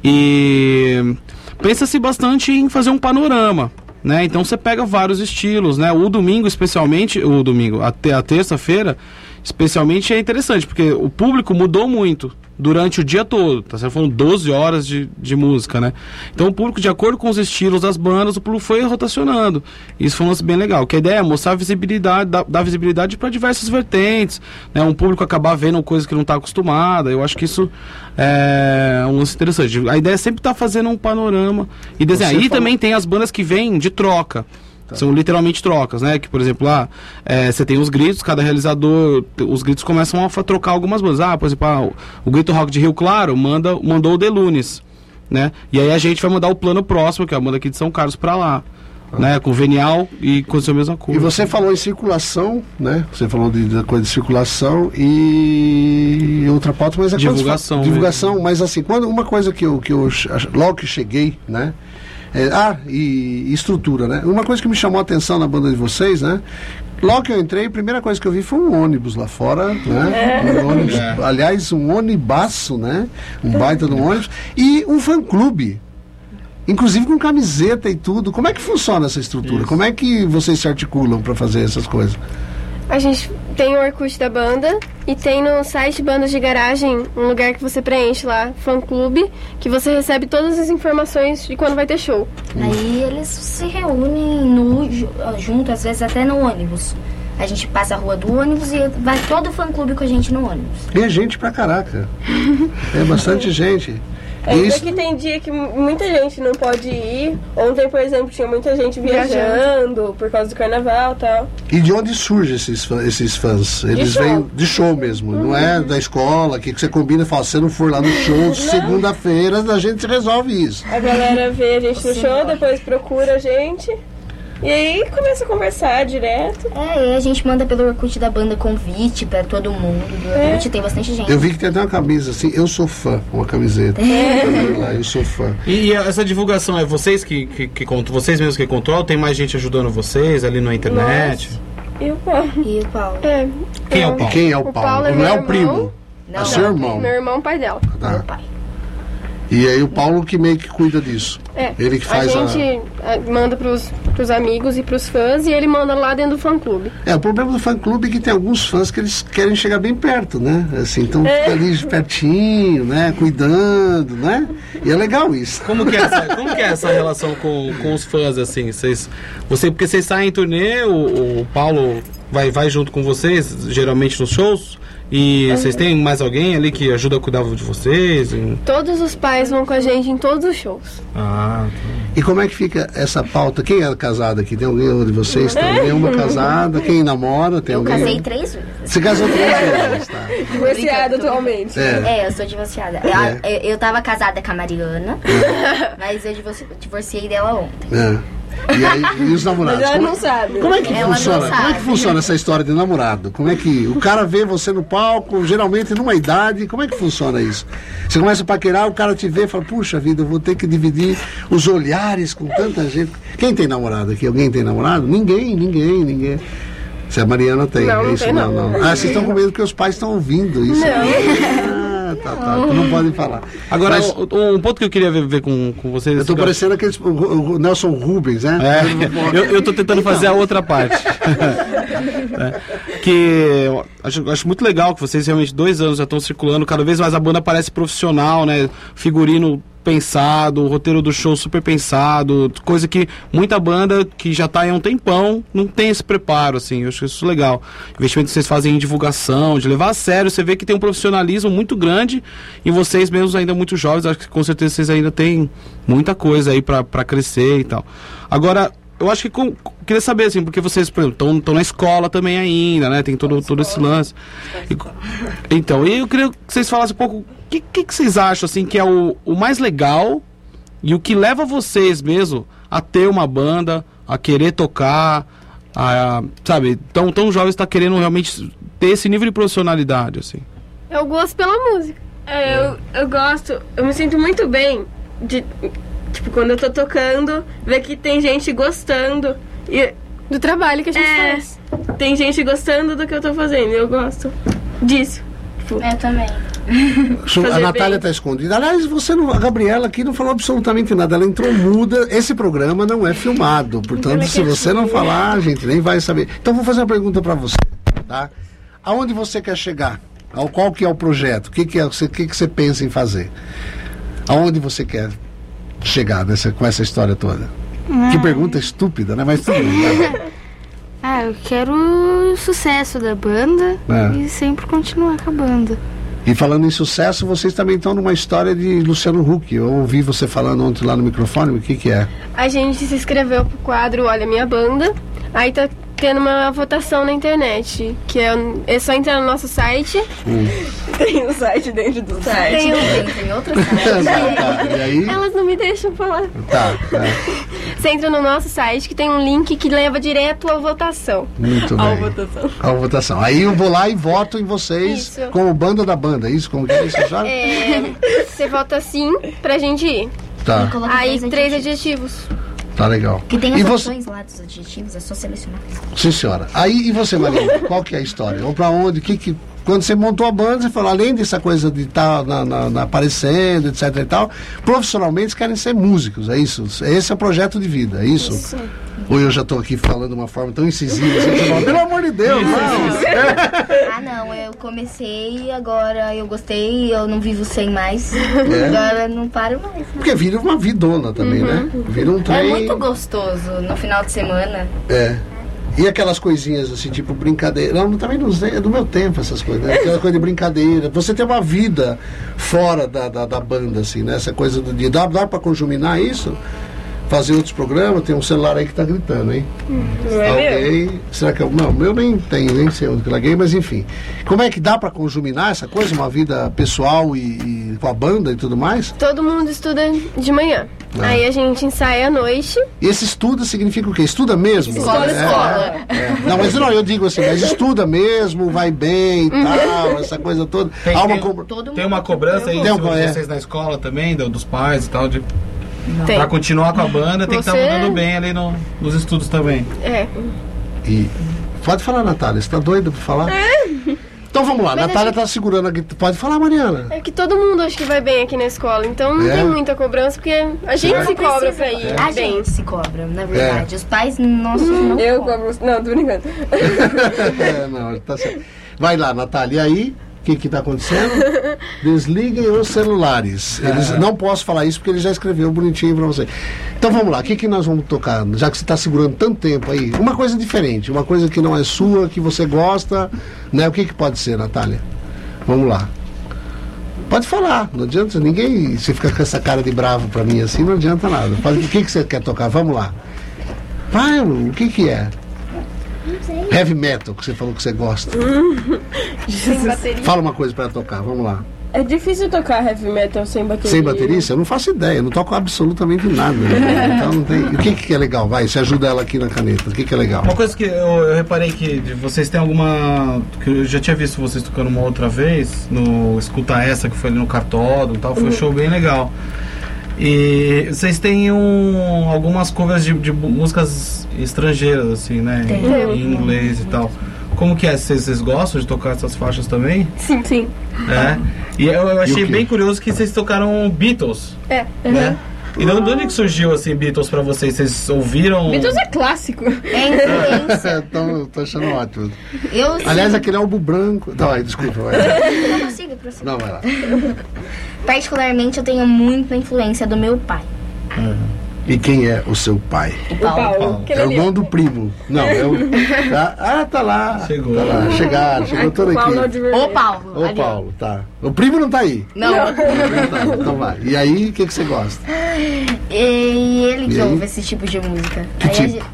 E pensa-se bastante em fazer um panorama. Né? Então você pega vários estilos, né? O domingo, especialmente, o domingo, até a terça-feira, especialmente é interessante, porque o público mudou muito durante o dia todo, tá certo? Foram 12 horas de, de música, né? Então o público, de acordo com os estilos das bandas, o público foi rotacionando. Isso foi um lance bem legal. Que a ideia é mostrar visibilidade, dar, dar visibilidade para diversas vertentes, né? Um público acabar vendo coisas que não está acostumada. Eu acho que isso é um lance interessante. A ideia é sempre estar fazendo um panorama e desenhar. Você E falou- também tem as bandas que vêm de troca. São literalmente trocas, né? Que, por exemplo, lá é, você tem os gritos, cada realizador, os gritos começam a trocar algumas bandas. Ah, por exemplo, ah, o, o Grito Rock de Rio Claro manda, mandou o Delunes, né? E aí a gente vai mandar o plano próximo, que é a banda aqui de São Carlos, pra lá. Né, com Venial e aconteceu a mesma E coisa. você falou em circulação, né? Você falou de, da coisa de circulação e outra pauta, mas é quando Divulgação fala- divulgação, mas assim, quando uma coisa que eu, que eu logo que cheguei, né? É- ah, e, e estrutura, né? Uma coisa que me chamou a atenção na banda de vocês, né? Logo que eu entrei, a primeira coisa que eu vi foi um ônibus lá fora, né? Um ônibus, aliás, um ônibaço, né? Um baita de um ônibus. E um fã-clube. Inclusive com camiseta e tudo. Como é que funciona essa estrutura? Como é que vocês se articulam para fazer essas coisas? A gente tem o Orkut da banda e tem no site Bandas de Garagem um lugar que você preenche lá, fã clube, que você recebe todas as informações de quando vai ter show. Aí eles se reúnem no, ju- junto, às vezes até no ônibus. A gente passa a rua do ônibus e vai todo o fã-clube com a gente no ônibus. E é gente pra caraca. É bastante gente. É isso que tem dia que mu- muita gente não pode ir. Ontem, por exemplo, tinha muita gente viajando por causa do carnaval e tal. e de onde surgem esses, fã- esses fãs? Eles vêm de show mesmo, não é da escola, que você combina e fala, se eu não for lá no show, segunda-feira a gente resolve isso. A galera vê a gente no show, depois procura a gente. E aí começa a conversar direto. É, e a gente manda pelo Orkut da banda convite pra todo mundo. Do Orkut tem bastante gente. Eu vi que tem até uma camisa assim, eu sou fã, uma camiseta. Lá, eu sou fã. E, e essa divulgação é vocês que, que, que contro- vocês mesmos que controlam? Tem mais gente ajudando vocês ali na internet? E o Paulo? E o Paulo? É. Quem é o eu- E Paulo? quem é o O Paulo? Paulo é não meu é o primo. Não, é seu irmão. Meu irmão, pai dela. Tá. Meu pai. E aí o Paulo que meio que cuida disso. É. Ele que faz a a- gente ah, manda pros, pros amigos e pros fãs e ele manda lá dentro do fã clube. É, o problema do fã clube é que tem alguns fãs que eles querem chegar bem perto, né? Assim, então fica ali pertinho, né? Cuidando, né? E é legal isso. Como que é essa, como que é essa relação com, com os fãs, assim? Vocês, você, porque vocês saem em turnê, o, o Paulo vai, vai junto com vocês, geralmente nos shows, e vocês têm mais alguém ali que ajuda a cuidar de vocês? Em- Todos os pais vão com a gente em todos os shows. Ah, E como é que fica essa pauta? Quem é casado aqui? Tem alguém de vocês? Tem alguma casada? Quem namora? Tem Eu alguém? casei três vezes. Você casou três vezes, tá? Divorciado atualmente. É. É, eu sou divorciada. Eu, eu, eu tava casada com a Mariana, mas eu divorci- divorciei dela ontem. é. E aí, e os namorados? Mas ela Como é- não sabe. Como é que Ela não funciona? Como é que funciona essa história de namorado? Como é que o cara vê você no palco, geralmente numa idade, como é que funciona isso? Você começa a paquerar, o cara te vê e fala, puxa vida, eu vou ter que dividir os olhares com tanta gente. Quem tem namorado aqui? Alguém tem namorado? Ninguém, ninguém, ninguém. Se a Mariana tem, Não, é não isso? tem, não, não. não. Ah, vocês estão com medo porque os pais estão ouvindo isso. Ah, tá, tá. Então não podem falar. Agora, Mas um, um ponto que eu queria ver, ver com, com vocês. eu tô parecendo aqueles. O, o Nelson Rubens, né? É, eu, eu tô tentando fazer a outra parte. É, que eu acho, acho muito legal que vocês realmente dois anos já estão circulando, cada vez mais a banda parece profissional, né? Figurino pensado, o roteiro do show super pensado, coisa que muita banda que já tá aí há um tempão não tem esse preparo, assim, eu acho isso legal. Investimento que vocês fazem em divulgação, de levar a sério, você vê que tem um profissionalismo muito grande e vocês mesmos ainda muito jovens, acho que com certeza vocês ainda têm muita coisa aí pra crescer e tal. Agora, eu acho que com, queria saber assim, porque vocês, por exemplo, estão na escola também ainda, né? Tem todo, todo esse lance. E então, e eu queria que vocês falassem um pouco o que, que, que vocês acham assim que é o, o mais legal e o que leva vocês mesmo a ter uma banda, a querer tocar, a, sabe, tão, tão jovens está querendo realmente ter esse nível de profissionalidade, assim. É o gosto pela música. É, eu, eu gosto, eu me sinto muito bem de, tipo, quando eu tô tocando, ver que tem gente gostando. E Do trabalho que a gente É. faz. tem gente gostando do que eu tô fazendo. e Eu gosto disso. tipo. Eu também. A Natália bem. está escondida. Aliás, você não, a Gabriela aqui não falou absolutamente nada. Ela entrou muda. Esse programa não é filmado. Portanto, se você não falar, a gente nem vai saber. Então, vou fazer uma pergunta para você. Tá? Aonde você quer chegar? Qual que é o projeto? O que, que, é, que, que você pensa em fazer? Aonde você quer chegar nessa, com essa história toda? Que pergunta estúpida, né? Mas tudo bem. vai. Ah, eu quero o sucesso da banda É. e sempre continuar com a banda. E falando em sucesso, vocês também estão numa história de Luciano Huck. Eu ouvi você falando ontem lá no microfone. O que, que é? A gente se inscreveu pro quadro Olha Minha Banda. Aí tá tendo uma votação na internet. Que é, é só entrar no nosso site. Tem um site dentro do site. Tem, um, tem outro site. tá, e aí? Elas não me deixam falar. Tá, tá. Você entra no nosso site que tem um link que leva direto à votação. Muito À bem. votação. A votação. Aí eu vou lá e voto em vocês Isso. como banda da banda. Isso? Como que é isso já? É, você vota sim pra gente ir. Tá, Aí três adjetivos. adjetivos. Tá legal. Que tem e as você, opções lá dos adjetivos, é só selecionar. sim, senhora. Aí e você, Maria? Qual que é a história? Ou pra onde? Que que quando você montou a banda, você falou, além dessa coisa de estar na, na- na- aparecendo, etc e tal, profissionalmente querem ser músicos, é isso? Esse é o projeto de vida, é isso? Ou eu já estou aqui falando de uma forma tão incisiva, assim, você fala, pelo amor de Deus, não. Ah, não, eu comecei, agora eu gostei, eu não vivo sem mais. É? Agora não paro mais. né? Porque vira uma vidona também, né? Vira um É trem. muito gostoso no final de semana. É. E aquelas coisinhas assim, tipo brincadeira. Não, também não sei, é do meu tempo essas coisas. Né? Aquela coisa de brincadeira. Você tem uma vida fora da, da, da banda, assim, né? Essa coisa do dia. Dá, dá pra conjuminar isso? Fazer outros programas? Tem um celular aí que tá gritando, hein? Não é meu? Alguém. Será que é o. Não, o meu nem tem, nem sei onde que eu larguei, mas enfim. Como é que dá pra conjuminar essa coisa? Uma vida pessoal e, e com a banda e tudo mais? Todo mundo estuda de manhã. Ah. Aí a gente ensaia à noite. E esse estuda significa o quê? Estuda mesmo? Escola, É, escola. é. Não, mas não, eu digo assim, mas estuda mesmo, vai bem e tal, essa coisa toda. Tem- Há uma tem- co- Todo Tem uma cobrança aí Tem de é. vocês na escola também, do- dos pais e tal, de, Tem. pra continuar com a banda, tem que estar Você- mandando bem ali no- nos estudos também. É. E... Pode falar, Natália, você tá doida pra falar? Então vamos lá, Mas a Natália tá segurando aqui. Pode falar, Mariana. É que todo mundo acho que vai bem aqui na escola. Então não É? tem muita cobrança, porque a gente Certo. se cobra pra ir A bem. gente se cobra, na verdade. Os pais nossos não Eu cobro. Não, tô brincando. é, não, tá certo. Vai lá, Natália, e aí? O que que tá acontecendo? Desliguem os celulares. Eles, não posso falar isso porque ele já escreveu bonitinho pra você. Então vamos lá, o que que nós vamos tocar? Já que você está segurando tanto tempo aí, uma coisa diferente, uma coisa que não é sua, que você gosta, né? O que que pode ser, Natália? Vamos lá. Pode falar, não adianta ninguém. Você fica com essa cara de bravo pra mim assim, não adianta nada. Pode, o que que você quer tocar? Vamos lá. Vai, o que que é? Heavy metal, que você falou que você gosta. Bateria. Fala uma coisa pra tocar, vamos lá. É difícil tocar heavy metal sem bateria. Sem baterista? Eu não faço ideia, eu não toco absolutamente nada. né? Então não tem. O que, que é legal? Vai, você ajuda ela aqui na caneta. O que, que é legal? Uma coisa que eu, eu reparei que vocês têm alguma. que eu já tinha visto vocês tocando uma outra vez, no Escuta Essa, que foi ali no Cartódromo e tal, foi um show bem legal. E vocês têm um, algumas covers de, de músicas estrangeiras, assim, né? Tem. Em inglês e tal. Como que é? Vocês, gostam de tocar essas faixas também? Sim, sim. É. E eu, eu achei E bem curioso que vocês tocaram Beatles, É. né? E de onde de onde que surgiu assim Beatles pra vocês? Vocês ouviram? Beatles é clássico. É influência. então, tô achando ótimo. Eu Aliás, aquele álbum branco. Não, aí, desculpa, vai. não consigo, prossigo. Não, vai lá. Particularmente, eu tenho muita influência do meu pai. E quem é o seu pai? O O Paulo. Paulo. É o ali, irmão do primo. Não, é o. tá- Ah, tá lá. Chegou. Tá lá. Chegaram, chegou todo. Paulo aqui. vermelho. O Paulo. Ali, ó. Paulo, tá. O primo não tá aí. Não. Não tá. Então vai. E aí, o que, que você gosta? E ele E que aí? ouve esse tipo de música. Que Aí a tipo? gente-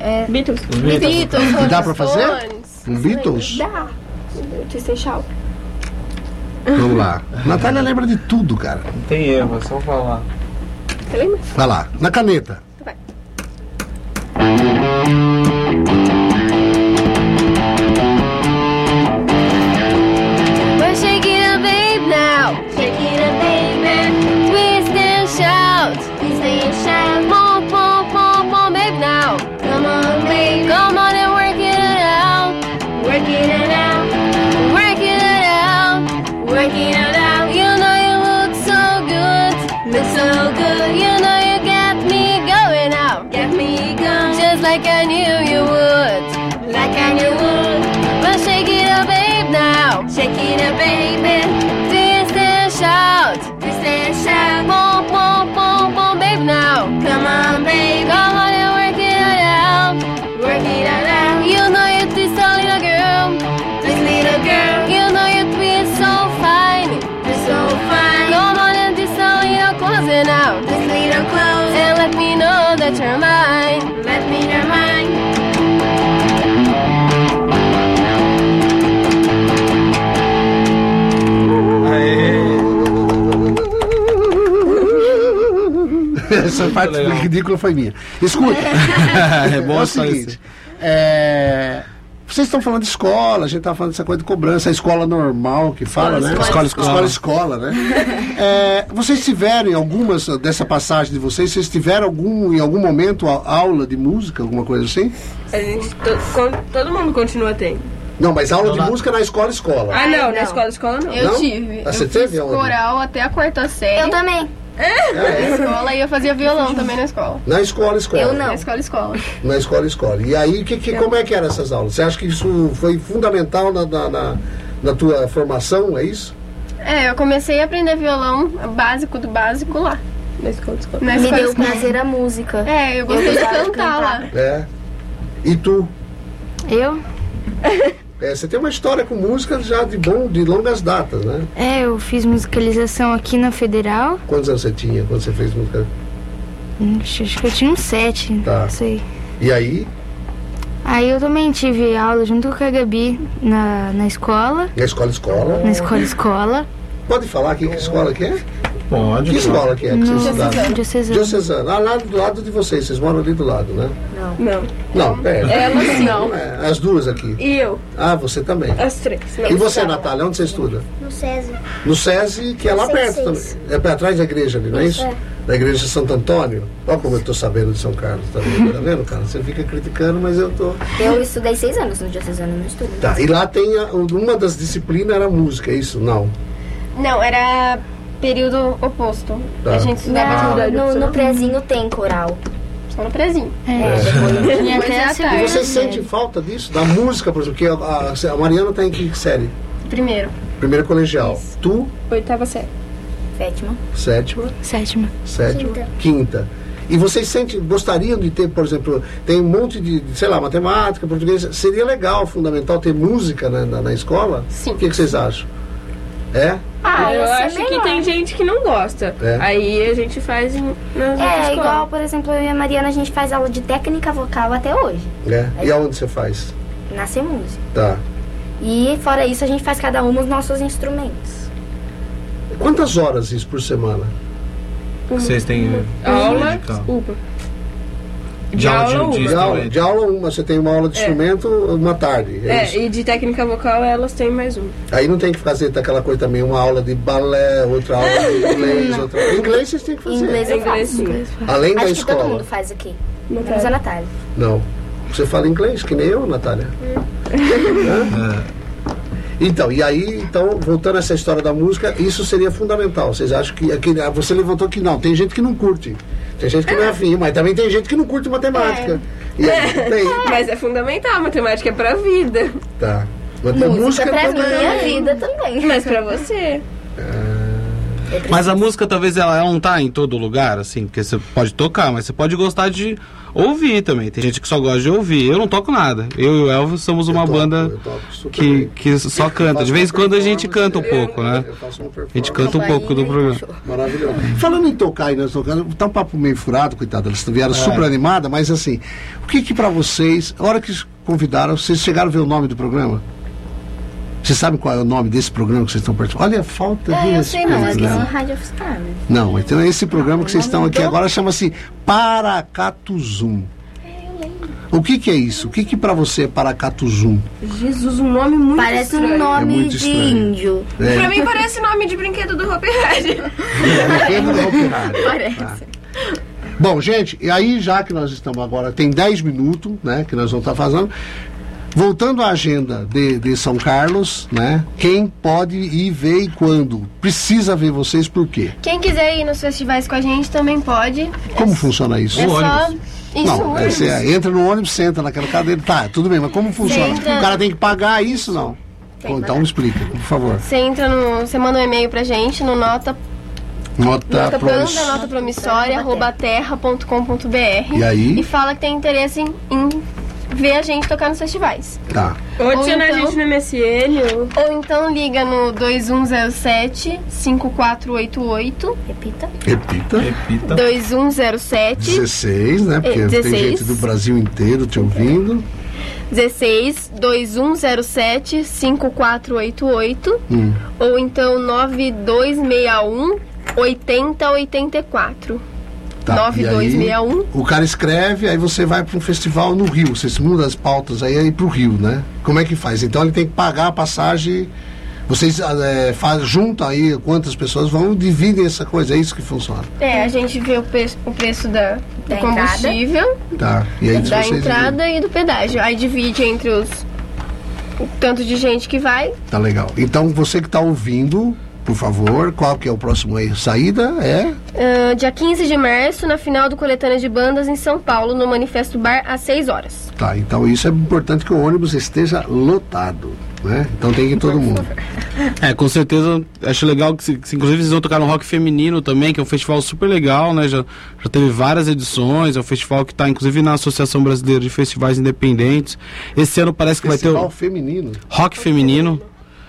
é, Beatles. Beatles. Beatles, E dá pra fazer? Um Beatles? Dá. System Shout. Vamos lá. Natália lembra de tudo, cara. Não tem erro, é só falar. Você lembra? Vai lá. Na caneta. Vai. Parte legal. ridícula foi minha. Escuta. é bom é o só seguinte. é, vocês estão falando de escola, a gente está falando dessa coisa de cobrança, a escola normal que fala, né? escola. Escola, escola, escola, né? É, vocês tiveram em algumas dessa passagem de vocês, vocês tiveram algum em algum momento a- aula de música, alguma coisa assim? A gente, to- con- todo mundo continua tendo. Não, mas aula de música na escola escola. Ah, não, não. na escola, escola não. Eu Não? tive. Ah, você eu teve coral até a quarta série. Eu também. Na escola e eu fazia violão também na escola. Na escola escola. Eu não. Na escola, escola. Na escola escola. E aí, que, que, como é que eram essas aulas? Você acha que isso foi fundamental na, na, na- na tua formação, é isso? É, eu comecei a aprender violão básico do básico lá. Na escola, escola. Na Me escola, deu escola. prazer a música. É, eu gostei de gostava de cantar lá. É. E tu? Eu? É, você tem uma história com música já de bom, de longas datas, né? É, eu fiz musicalização aqui na Federal. Quantos anos você tinha quando você fez música? Hum, Acho, acho que eu tinha uns sete, Tá. não sei. E aí, Aí eu também tive aula junto com a Gabi na, na escola. na escola escola. Na escola escola. Pode falar aqui que escola que é? Pode. Que escola que é que vocês estudaram? Diocesano. Diocesana. Ah, lá do lado de vocês, vocês moram ali do lado, né? Não. Não, perto. Ela sim. Não. É, as duas aqui. E eu? Ah, você também. As três. E você, Natália, onde você estuda? No SESI. No SESI, que é lá Seis, perto seis. também. É para atrás da igreja ali, não é isso? É. Da igreja de Santo Antônio. Olha como eu tô sabendo de São Carlos também, tá vendo, cara? Você fica criticando, mas eu tô. Eu estudei seis anos no Diocesano, não estudo. Tá, e lá tem a- uma das disciplinas era música, é isso? Não. Não, era período oposto. Tá. A gente estudava Não, no, no opcional. prezinho tem coral. Só no prezinho. É. É a à segunda tarde. Você sente falta disso? Da música, por exemplo, que a, a, a Mariana tá em que série? Primeiro. Primeira colegial. Tu, Oitava série. Sétima. sétima, Sétima. sétima, Quinta. quinta. E vocês sentem, gostariam de ter, por exemplo, tem um monte de, sei lá, matemática, português. Seria legal, fundamental, ter música na, na, na escola? Sim. O que, que vocês acham? É? Ah, eu ser acho que melhor. tem gente que não gosta. É. Aí a gente faz em, nas É, igual, por exemplo, eu e a Mariana, a gente faz aula de técnica vocal até hoje. É. E aonde você faz? Na música. Tá. E fora isso, a gente faz cada um os nossos instrumentos. Quantas horas isso por semana? Vocês têm Aula, de, desculpa. De aula de, de De aula, de aula uma, você tem uma aula de É. instrumento uma tarde. É, É, e de técnica vocal elas têm mais um. Aí não tem que fazer aquela coisa também, uma aula de balé, outra aula de inglês, outra. Inglês vocês têm que fazer. Inglês eu Inglês, faço. sim. Além da Acho que todo escola. mundo faz aqui. Não Menos a tá. Natália. Não. Você fala inglês, que nem eu, Natália. Hã? Então, e aí, então, voltando a essa história da música, isso seria fundamental. Vocês acham que, que ah, você levantou que não, tem gente que não curte. Tem gente que não é afim, mas também tem gente que não curte matemática. E aí, tem. Mas é fundamental, a matemática é pra vida. Tá. Mas Música, música pra também. minha vida também. Mas pra você. Mas a música talvez ela, ela não tá em todo lugar, assim, porque você pode tocar, mas você pode gostar de ouvir também. Tem gente que só gosta de ouvir. Eu não toco nada. Eu e o Elvis somos uma Eu toco, banda eu toco super que, bem. que só canta. De vez em quando a gente canta um pouco, né? Uma A gente canta um pouco do programa. Maravilhoso. Falando em tocar e nós tocando, tá um papo meio furado, coitado, elas vieram É. super animadas, mas assim, o que que pra vocês, a hora que convidaram, vocês chegaram a ver o nome do programa? Vocês sabem qual é o nome desse programa que vocês estão participando? Olha a falta de É, eu sei não, aqui né? é Rádio né? Não, então esse programa que vocês estão aqui agora chama-se Paracatuzum. O que que é isso? O que que pra você é Paracatuzum? Jesus, um nome muito Parece um estranho. nome muito de estranho. índio. É, Pra mim parece nome de brinquedo do Hopi Hari. brinquedo do Hopi Hari. Parece. Tá. Bom, gente, e aí já que nós estamos agora, tem 10 minutos, né, que nós vamos estar fazendo. Voltando à agenda de, de São Carlos, né? Quem pode ir ver e quando? Precisa ver vocês por quê? Quem quiser ir nos festivais com a gente também pode. Como funciona isso? É só. Isso, Não, é, você entra no ônibus, senta naquela cadeira, tá, tudo bem, mas como funciona? entra- O cara tem que pagar isso, não? Tem Pô, então explica, por favor. Você entra no. Você manda um e-mail pra gente no nota, Nota, nota pros- banda, nota promissória, arroba terra.com.br E aí? e fala que tem interesse em, em ver a gente tocar nos festivais. Tá. Ou adicionar então- a gente no MSN. Ou... Ou então liga no 2107 5488 Repita. Repita. Repita. 2107 16, né? Porque É, tem 16. gente do Brasil inteiro te ouvindo. 16 2107 5488 Hum. ou então 9261 8084. Tá, e aí, 9261 o cara escreve, aí você vai para um festival no Rio. Você se muda as pautas aí, aí pro Rio, né? Como é que faz? Então ele tem que pagar a passagem. Vocês é, faz, juntam aí quantas pessoas vão, dividem essa coisa, é isso que funciona. É, a gente vê o preço, o preço da, do Da combustível, Tá. E aí da vocês entrada e do pedágio. Aí divide entre os o tanto de gente que vai. Tá legal. Então você que tá ouvindo, por favor, qual que é o próximo aí? Saída é Ah, dia 15 de março, na final do Coletânea de Bandas em São Paulo, no Manifesto Bar, às 6 horas. Tá, então isso é importante que o ônibus esteja lotado, né? Então tem que ir todo mundo. É, com certeza, acho legal que, se- inclusive vocês vão tocar no Rock Feminino também, que é um festival super legal, né? Já, já teve várias edições, é um festival que está inclusive na Associação Brasileira de Festivais Independentes. Esse ano parece que Festival vai ter feminino. o Rock Feminino,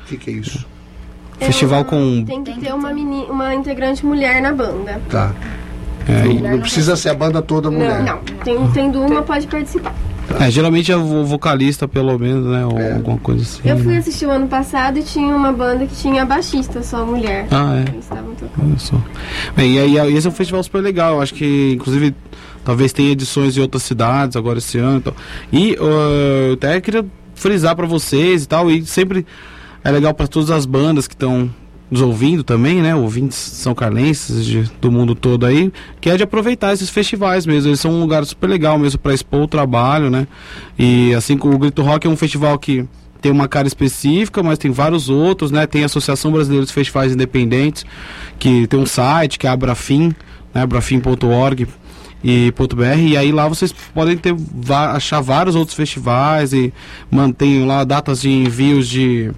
O que, que é isso? Festival com... Tem que ter uma, meni- uma integrante mulher na banda. Tá. É, e- Não, não precisa ser a banda toda mulher. Não, não. Tem, tendo uma, pode participar. é, geralmente é o vocalista, pelo menos, né? Ou É. alguma coisa assim. Eu fui né? assistir o ano passado e tinha uma banda que tinha baixista, só mulher. Ah, é. Eles estavam tocando. Olha só. Bem, e aí esse é um festival super legal. Eu acho que, inclusive, talvez tenha edições em outras cidades agora esse ano. e tal. E uh, eu até queria frisar para vocês e tal. E sempre é legal para todas as bandas que estão nos ouvindo também, né? Ouvintes são carlenses de- do mundo todo aí, que é de aproveitar esses festivais mesmo. Eles são um lugar super legal mesmo para expor o trabalho, né? E assim como o Grito Rock é um festival que tem uma cara específica, mas tem vários outros, né? Tem a Associação Brasileira de Festivais Independentes, que tem um site que é a Abrafim, né? abrafim.org e .br e aí lá vocês podem ter achar vários outros festivais e mantém lá datas de envios de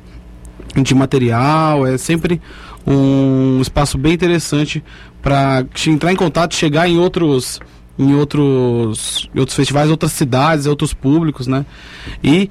de material, é sempre um espaço bem interessante para entrar em contato, chegar em outros em outros em outros festivais, outras cidades, outros públicos, né? E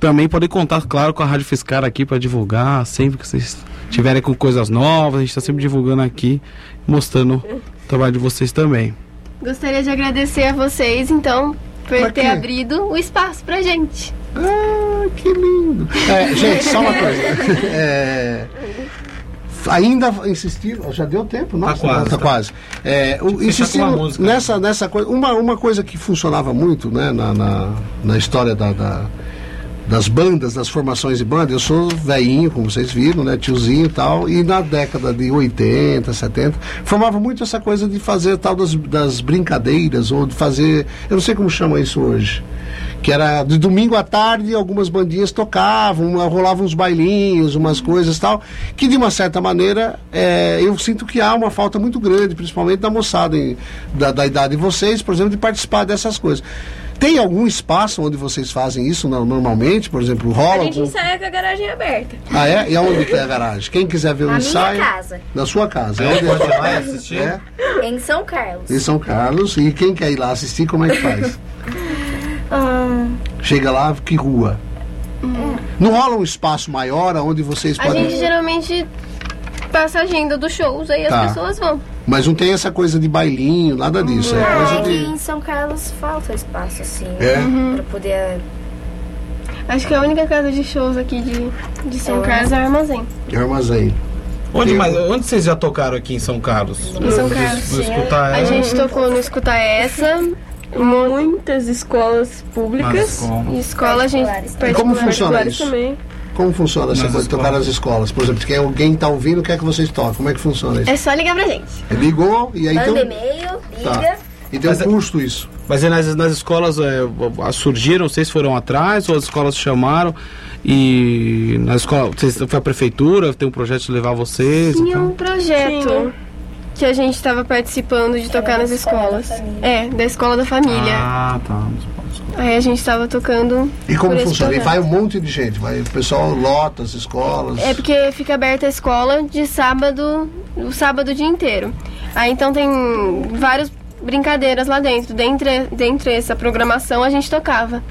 também podem contar, claro, com a Rádio Fiscar aqui para divulgar, sempre que vocês tiverem com coisas novas, a gente está sempre divulgando aqui, mostrando o trabalho de vocês também. Gostaria de agradecer a vocês, então, por Pra ter quê? abrido o espaço pra gente. Ah, que lindo. É, gente, só uma coisa. É, ainda insistir, já deu tempo, nossa, quase, tá tá. quase. É, o, com insistindo nessa, nessa coisa, uma, uma coisa que funcionava muito né, na, na, na história da, da- das bandas, das formações de banda, eu sou velhinho, como vocês viram, né, tiozinho e tal, e na década de 80, 70, formava muito essa coisa de fazer tal das, das brincadeiras, ou de fazer, eu não sei como chama isso hoje, que era de domingo à tarde, algumas bandinhas tocavam, rolavam uns bailinhos, umas coisas e tal, que de uma certa maneira é, eu sinto que há uma falta muito grande, principalmente da moçada em- da, da idade de vocês, por exemplo, de participar dessas coisas. Tem algum espaço onde vocês fazem isso no- normalmente? Por exemplo, rola? A gente algum- ensaia com a garagem aberta. Ah, é? E aonde que é a garagem? Quem quiser ver o Na minha ensaio. casa. Na sua casa. É, onde pode é? ir lá e assistir? É, Em São Carlos. em São Carlos. E quem quer ir lá assistir, como é que faz? Ah, Chega lá, que rua? Não rola um espaço maior onde vocês A podem. gente geralmente passa a agenda dos shows, aí Tá. as pessoas vão. Mas não tem essa coisa de bailinho, nada disso. É Ah, coisa é que de. em São Carlos falta espaço, assim. É? Pra poder. Acho que a única casa de shows aqui de, de São É. Carlos é o Armazém. É armazém. Onde, mais, onde vocês já tocaram aqui em São Carlos? Em São Carlos. No escutar A ela? gente tocou no Escuta Essa, Muitas escolas públicas. escolas. escola a gente Particulares. E como funciona isso? também. Como funciona essa coisa de tocar escolas. nas escolas? Por exemplo, que alguém está ouvindo quer que vocês toquem. Como é que funciona isso? É só ligar pra gente. Ligou e aí Manda então. e-mail, liga. Tá. E tem um Mas é- custo isso. Mas aí nas, nas escolas é, surgiram, vocês foram atrás ou as escolas chamaram e na escola, vocês, foi a prefeitura, tem um projeto de levar vocês? Tinha então? um projeto Tinha. Que a gente estava participando de tocar nas escolas. É, da escola da família. Ah, tá. Aí a gente estava tocando. E como funciona? E vai um monte de gente, vai, o pessoal lota as escolas. É porque fica aberta a escola de sábado, o sábado o dia inteiro. Aí então tem várias brincadeiras lá dentro. Dentre, dentre essa programação a gente tocava.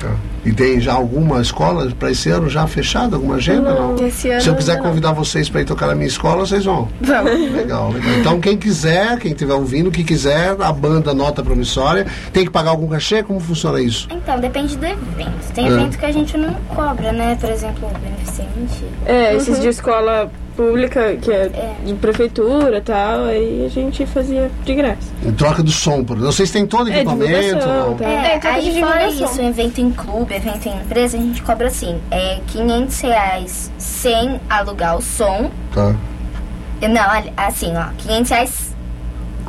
Tá. E tem já alguma escola para esse ano já fechada? Alguma agenda? Não. Esse ano Se eu quiser não. convidar vocês para ir tocar na minha escola, vocês vão. Vamos. Legal, legal. Então, quem quiser, quem estiver ouvindo, que quiser, a banda Nota Promissória, tem que pagar algum cachê? Como funciona isso? Então, depende do evento. Tem É. evento que a gente não cobra, né? Por exemplo, o beneficente. É, esses de escola pública, que é de prefeitura e tal, aí a gente fazia de graça. Em troca do som, por exemplo. Vocês têm todo É, equipamento? divulgação, não? tá? É, É, aí fora isso, evento em clube, evento em empresa, a gente cobra assim, é 500 reais sem alugar o som. Tá. Não, assim, ó, 500 reais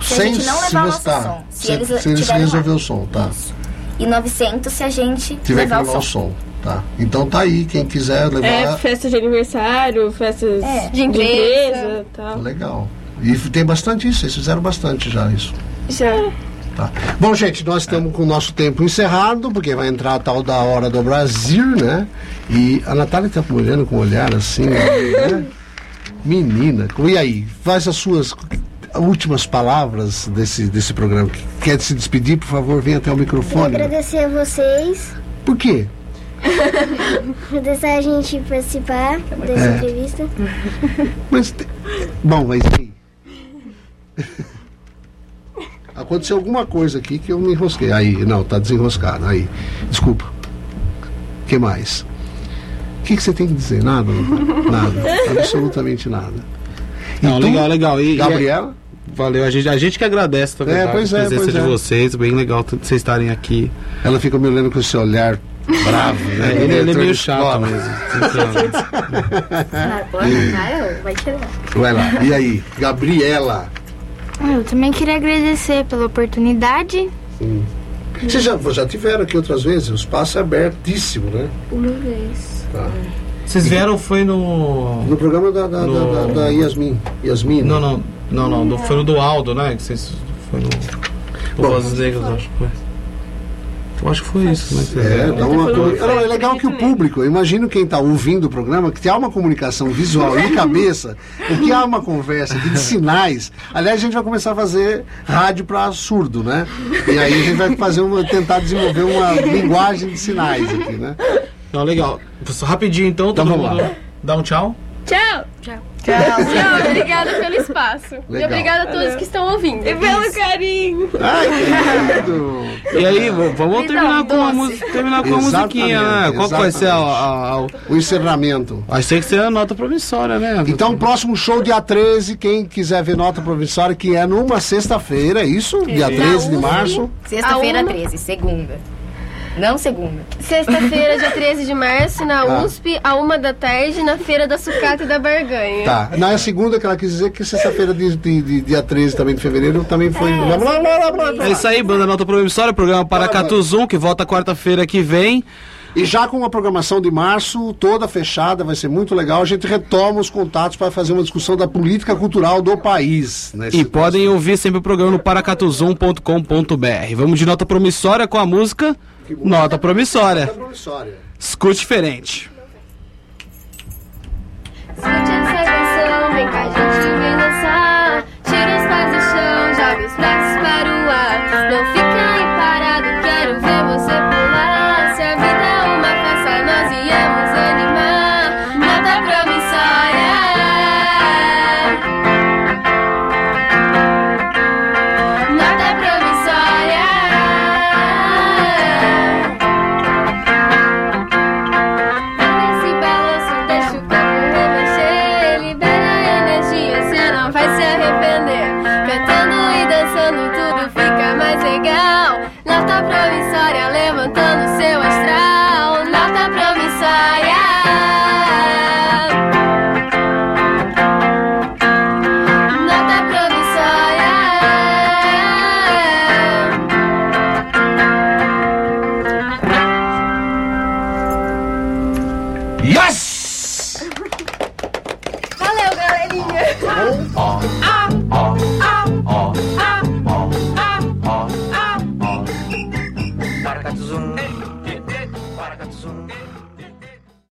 se a Sem gente não se levar o nosso som. Se, Se, eles se eles resolver o som, tá. Isso. E 900 se a gente Tiver que levar levar o o som. Tá. Então tá aí, quem quiser levar. É, festa de aniversário, festas É, de empresa. e tal. Legal. E tem bastante isso, vocês fizeram bastante já isso. Já. Tá. Bom, gente, nós estamos com o nosso tempo encerrado, porque vai entrar a tal da hora do Brasil, né? E a Natália está olhando com um olhar assim, né? Menina, e aí? Faz as suas últimas palavras desse, desse programa. Quer se despedir, por favor, venha até o Queria microfone. agradecer a vocês Por quê? Deixar a gente participar dessa É. entrevista. Mas. te- Bom, mas e aí? Aconteceu alguma coisa aqui que eu me enrosquei. Aí, não, tá desenroscado. Aí. Desculpa. O que mais? O que, que você tem que dizer? Nada? Nada. Absolutamente nada. Não, tu, legal, legal. E, e é- Gabriela? valeu, a gente, a gente que agradece também É, tá, pois a é, presença pois de é. vocês, bem legal vocês estarem aqui. Ela fica me olhando com esse olhar bravo, né? É, ele, ele é Diretor meio chato escola. mesmo. Vai, vai tirar. Vai lá. E aí? Gabriela? Ah, Eu também queria agradecer pela oportunidade. Vocês já, já tiveram aqui outras vezes? O espaço é abertíssimo, né? Uma vez. Tá. Vocês vieram foi no. No programa da, da, No- da, da- da Yasmin. Yasmin. Não, não, não, não. do- Foi no do Aldo, né? Que vocês. Foi no. Bom, Do Vozes Negras, acho que foi. Eu acho que foi isso, né? É, dá uma que foi Não, é legal que o público, eu imagino quem está ouvindo o programa, que há uma comunicação visual e cabeça, o que há uma conversa aqui de sinais. Aliás, a gente vai começar a fazer rádio para surdo, né? E aí a gente vai fazer uma, tentar desenvolver uma linguagem de sinais aqui, né? Não, legal. Só Rapidinho então, Então todo vamos mundo lá. dá um tchau. Tchau! Tchau. Tchau, obrigada pelo espaço. Legal. E obrigada a todos que estão ouvindo. E pelo carinho. Ai, que lindo! E aí, vamos dá terminar com música, terminar com uma musiquinha, né? Qual que vai ser a, a, a, O encerramento. Acho que tem que ser a nota promissória, né? Então, próximo show dia 13, quem quiser ver nota provisória, que é numa sexta-feira, é isso? Dia 13 de março. Sexta-feira A uma- 13, segunda. Não segunda. Sexta-feira, dia 13 de março, na Ah. USP, a uma da tarde, na Feira da Sucata e da Barganha. Tá. Na segunda que ela quis dizer que sexta-feira de, de- de- dia 13 também de fevereiro também foi. Blá, blá, blá, blá, blá. É isso aí, banda Nota Promissória, programa Paracatu Zoom, que volta quarta-feira que vem. E já com a programação de março toda fechada, vai ser muito legal. A gente retoma os contatos para fazer uma discussão da política cultural do país. né? E podem ouvir sempre o programa no paracatuzum.com.br. Vamos de Nota Promissória com a música Nota Promissória. Promissória. Escute diferente. Escute essa canção, vem cá,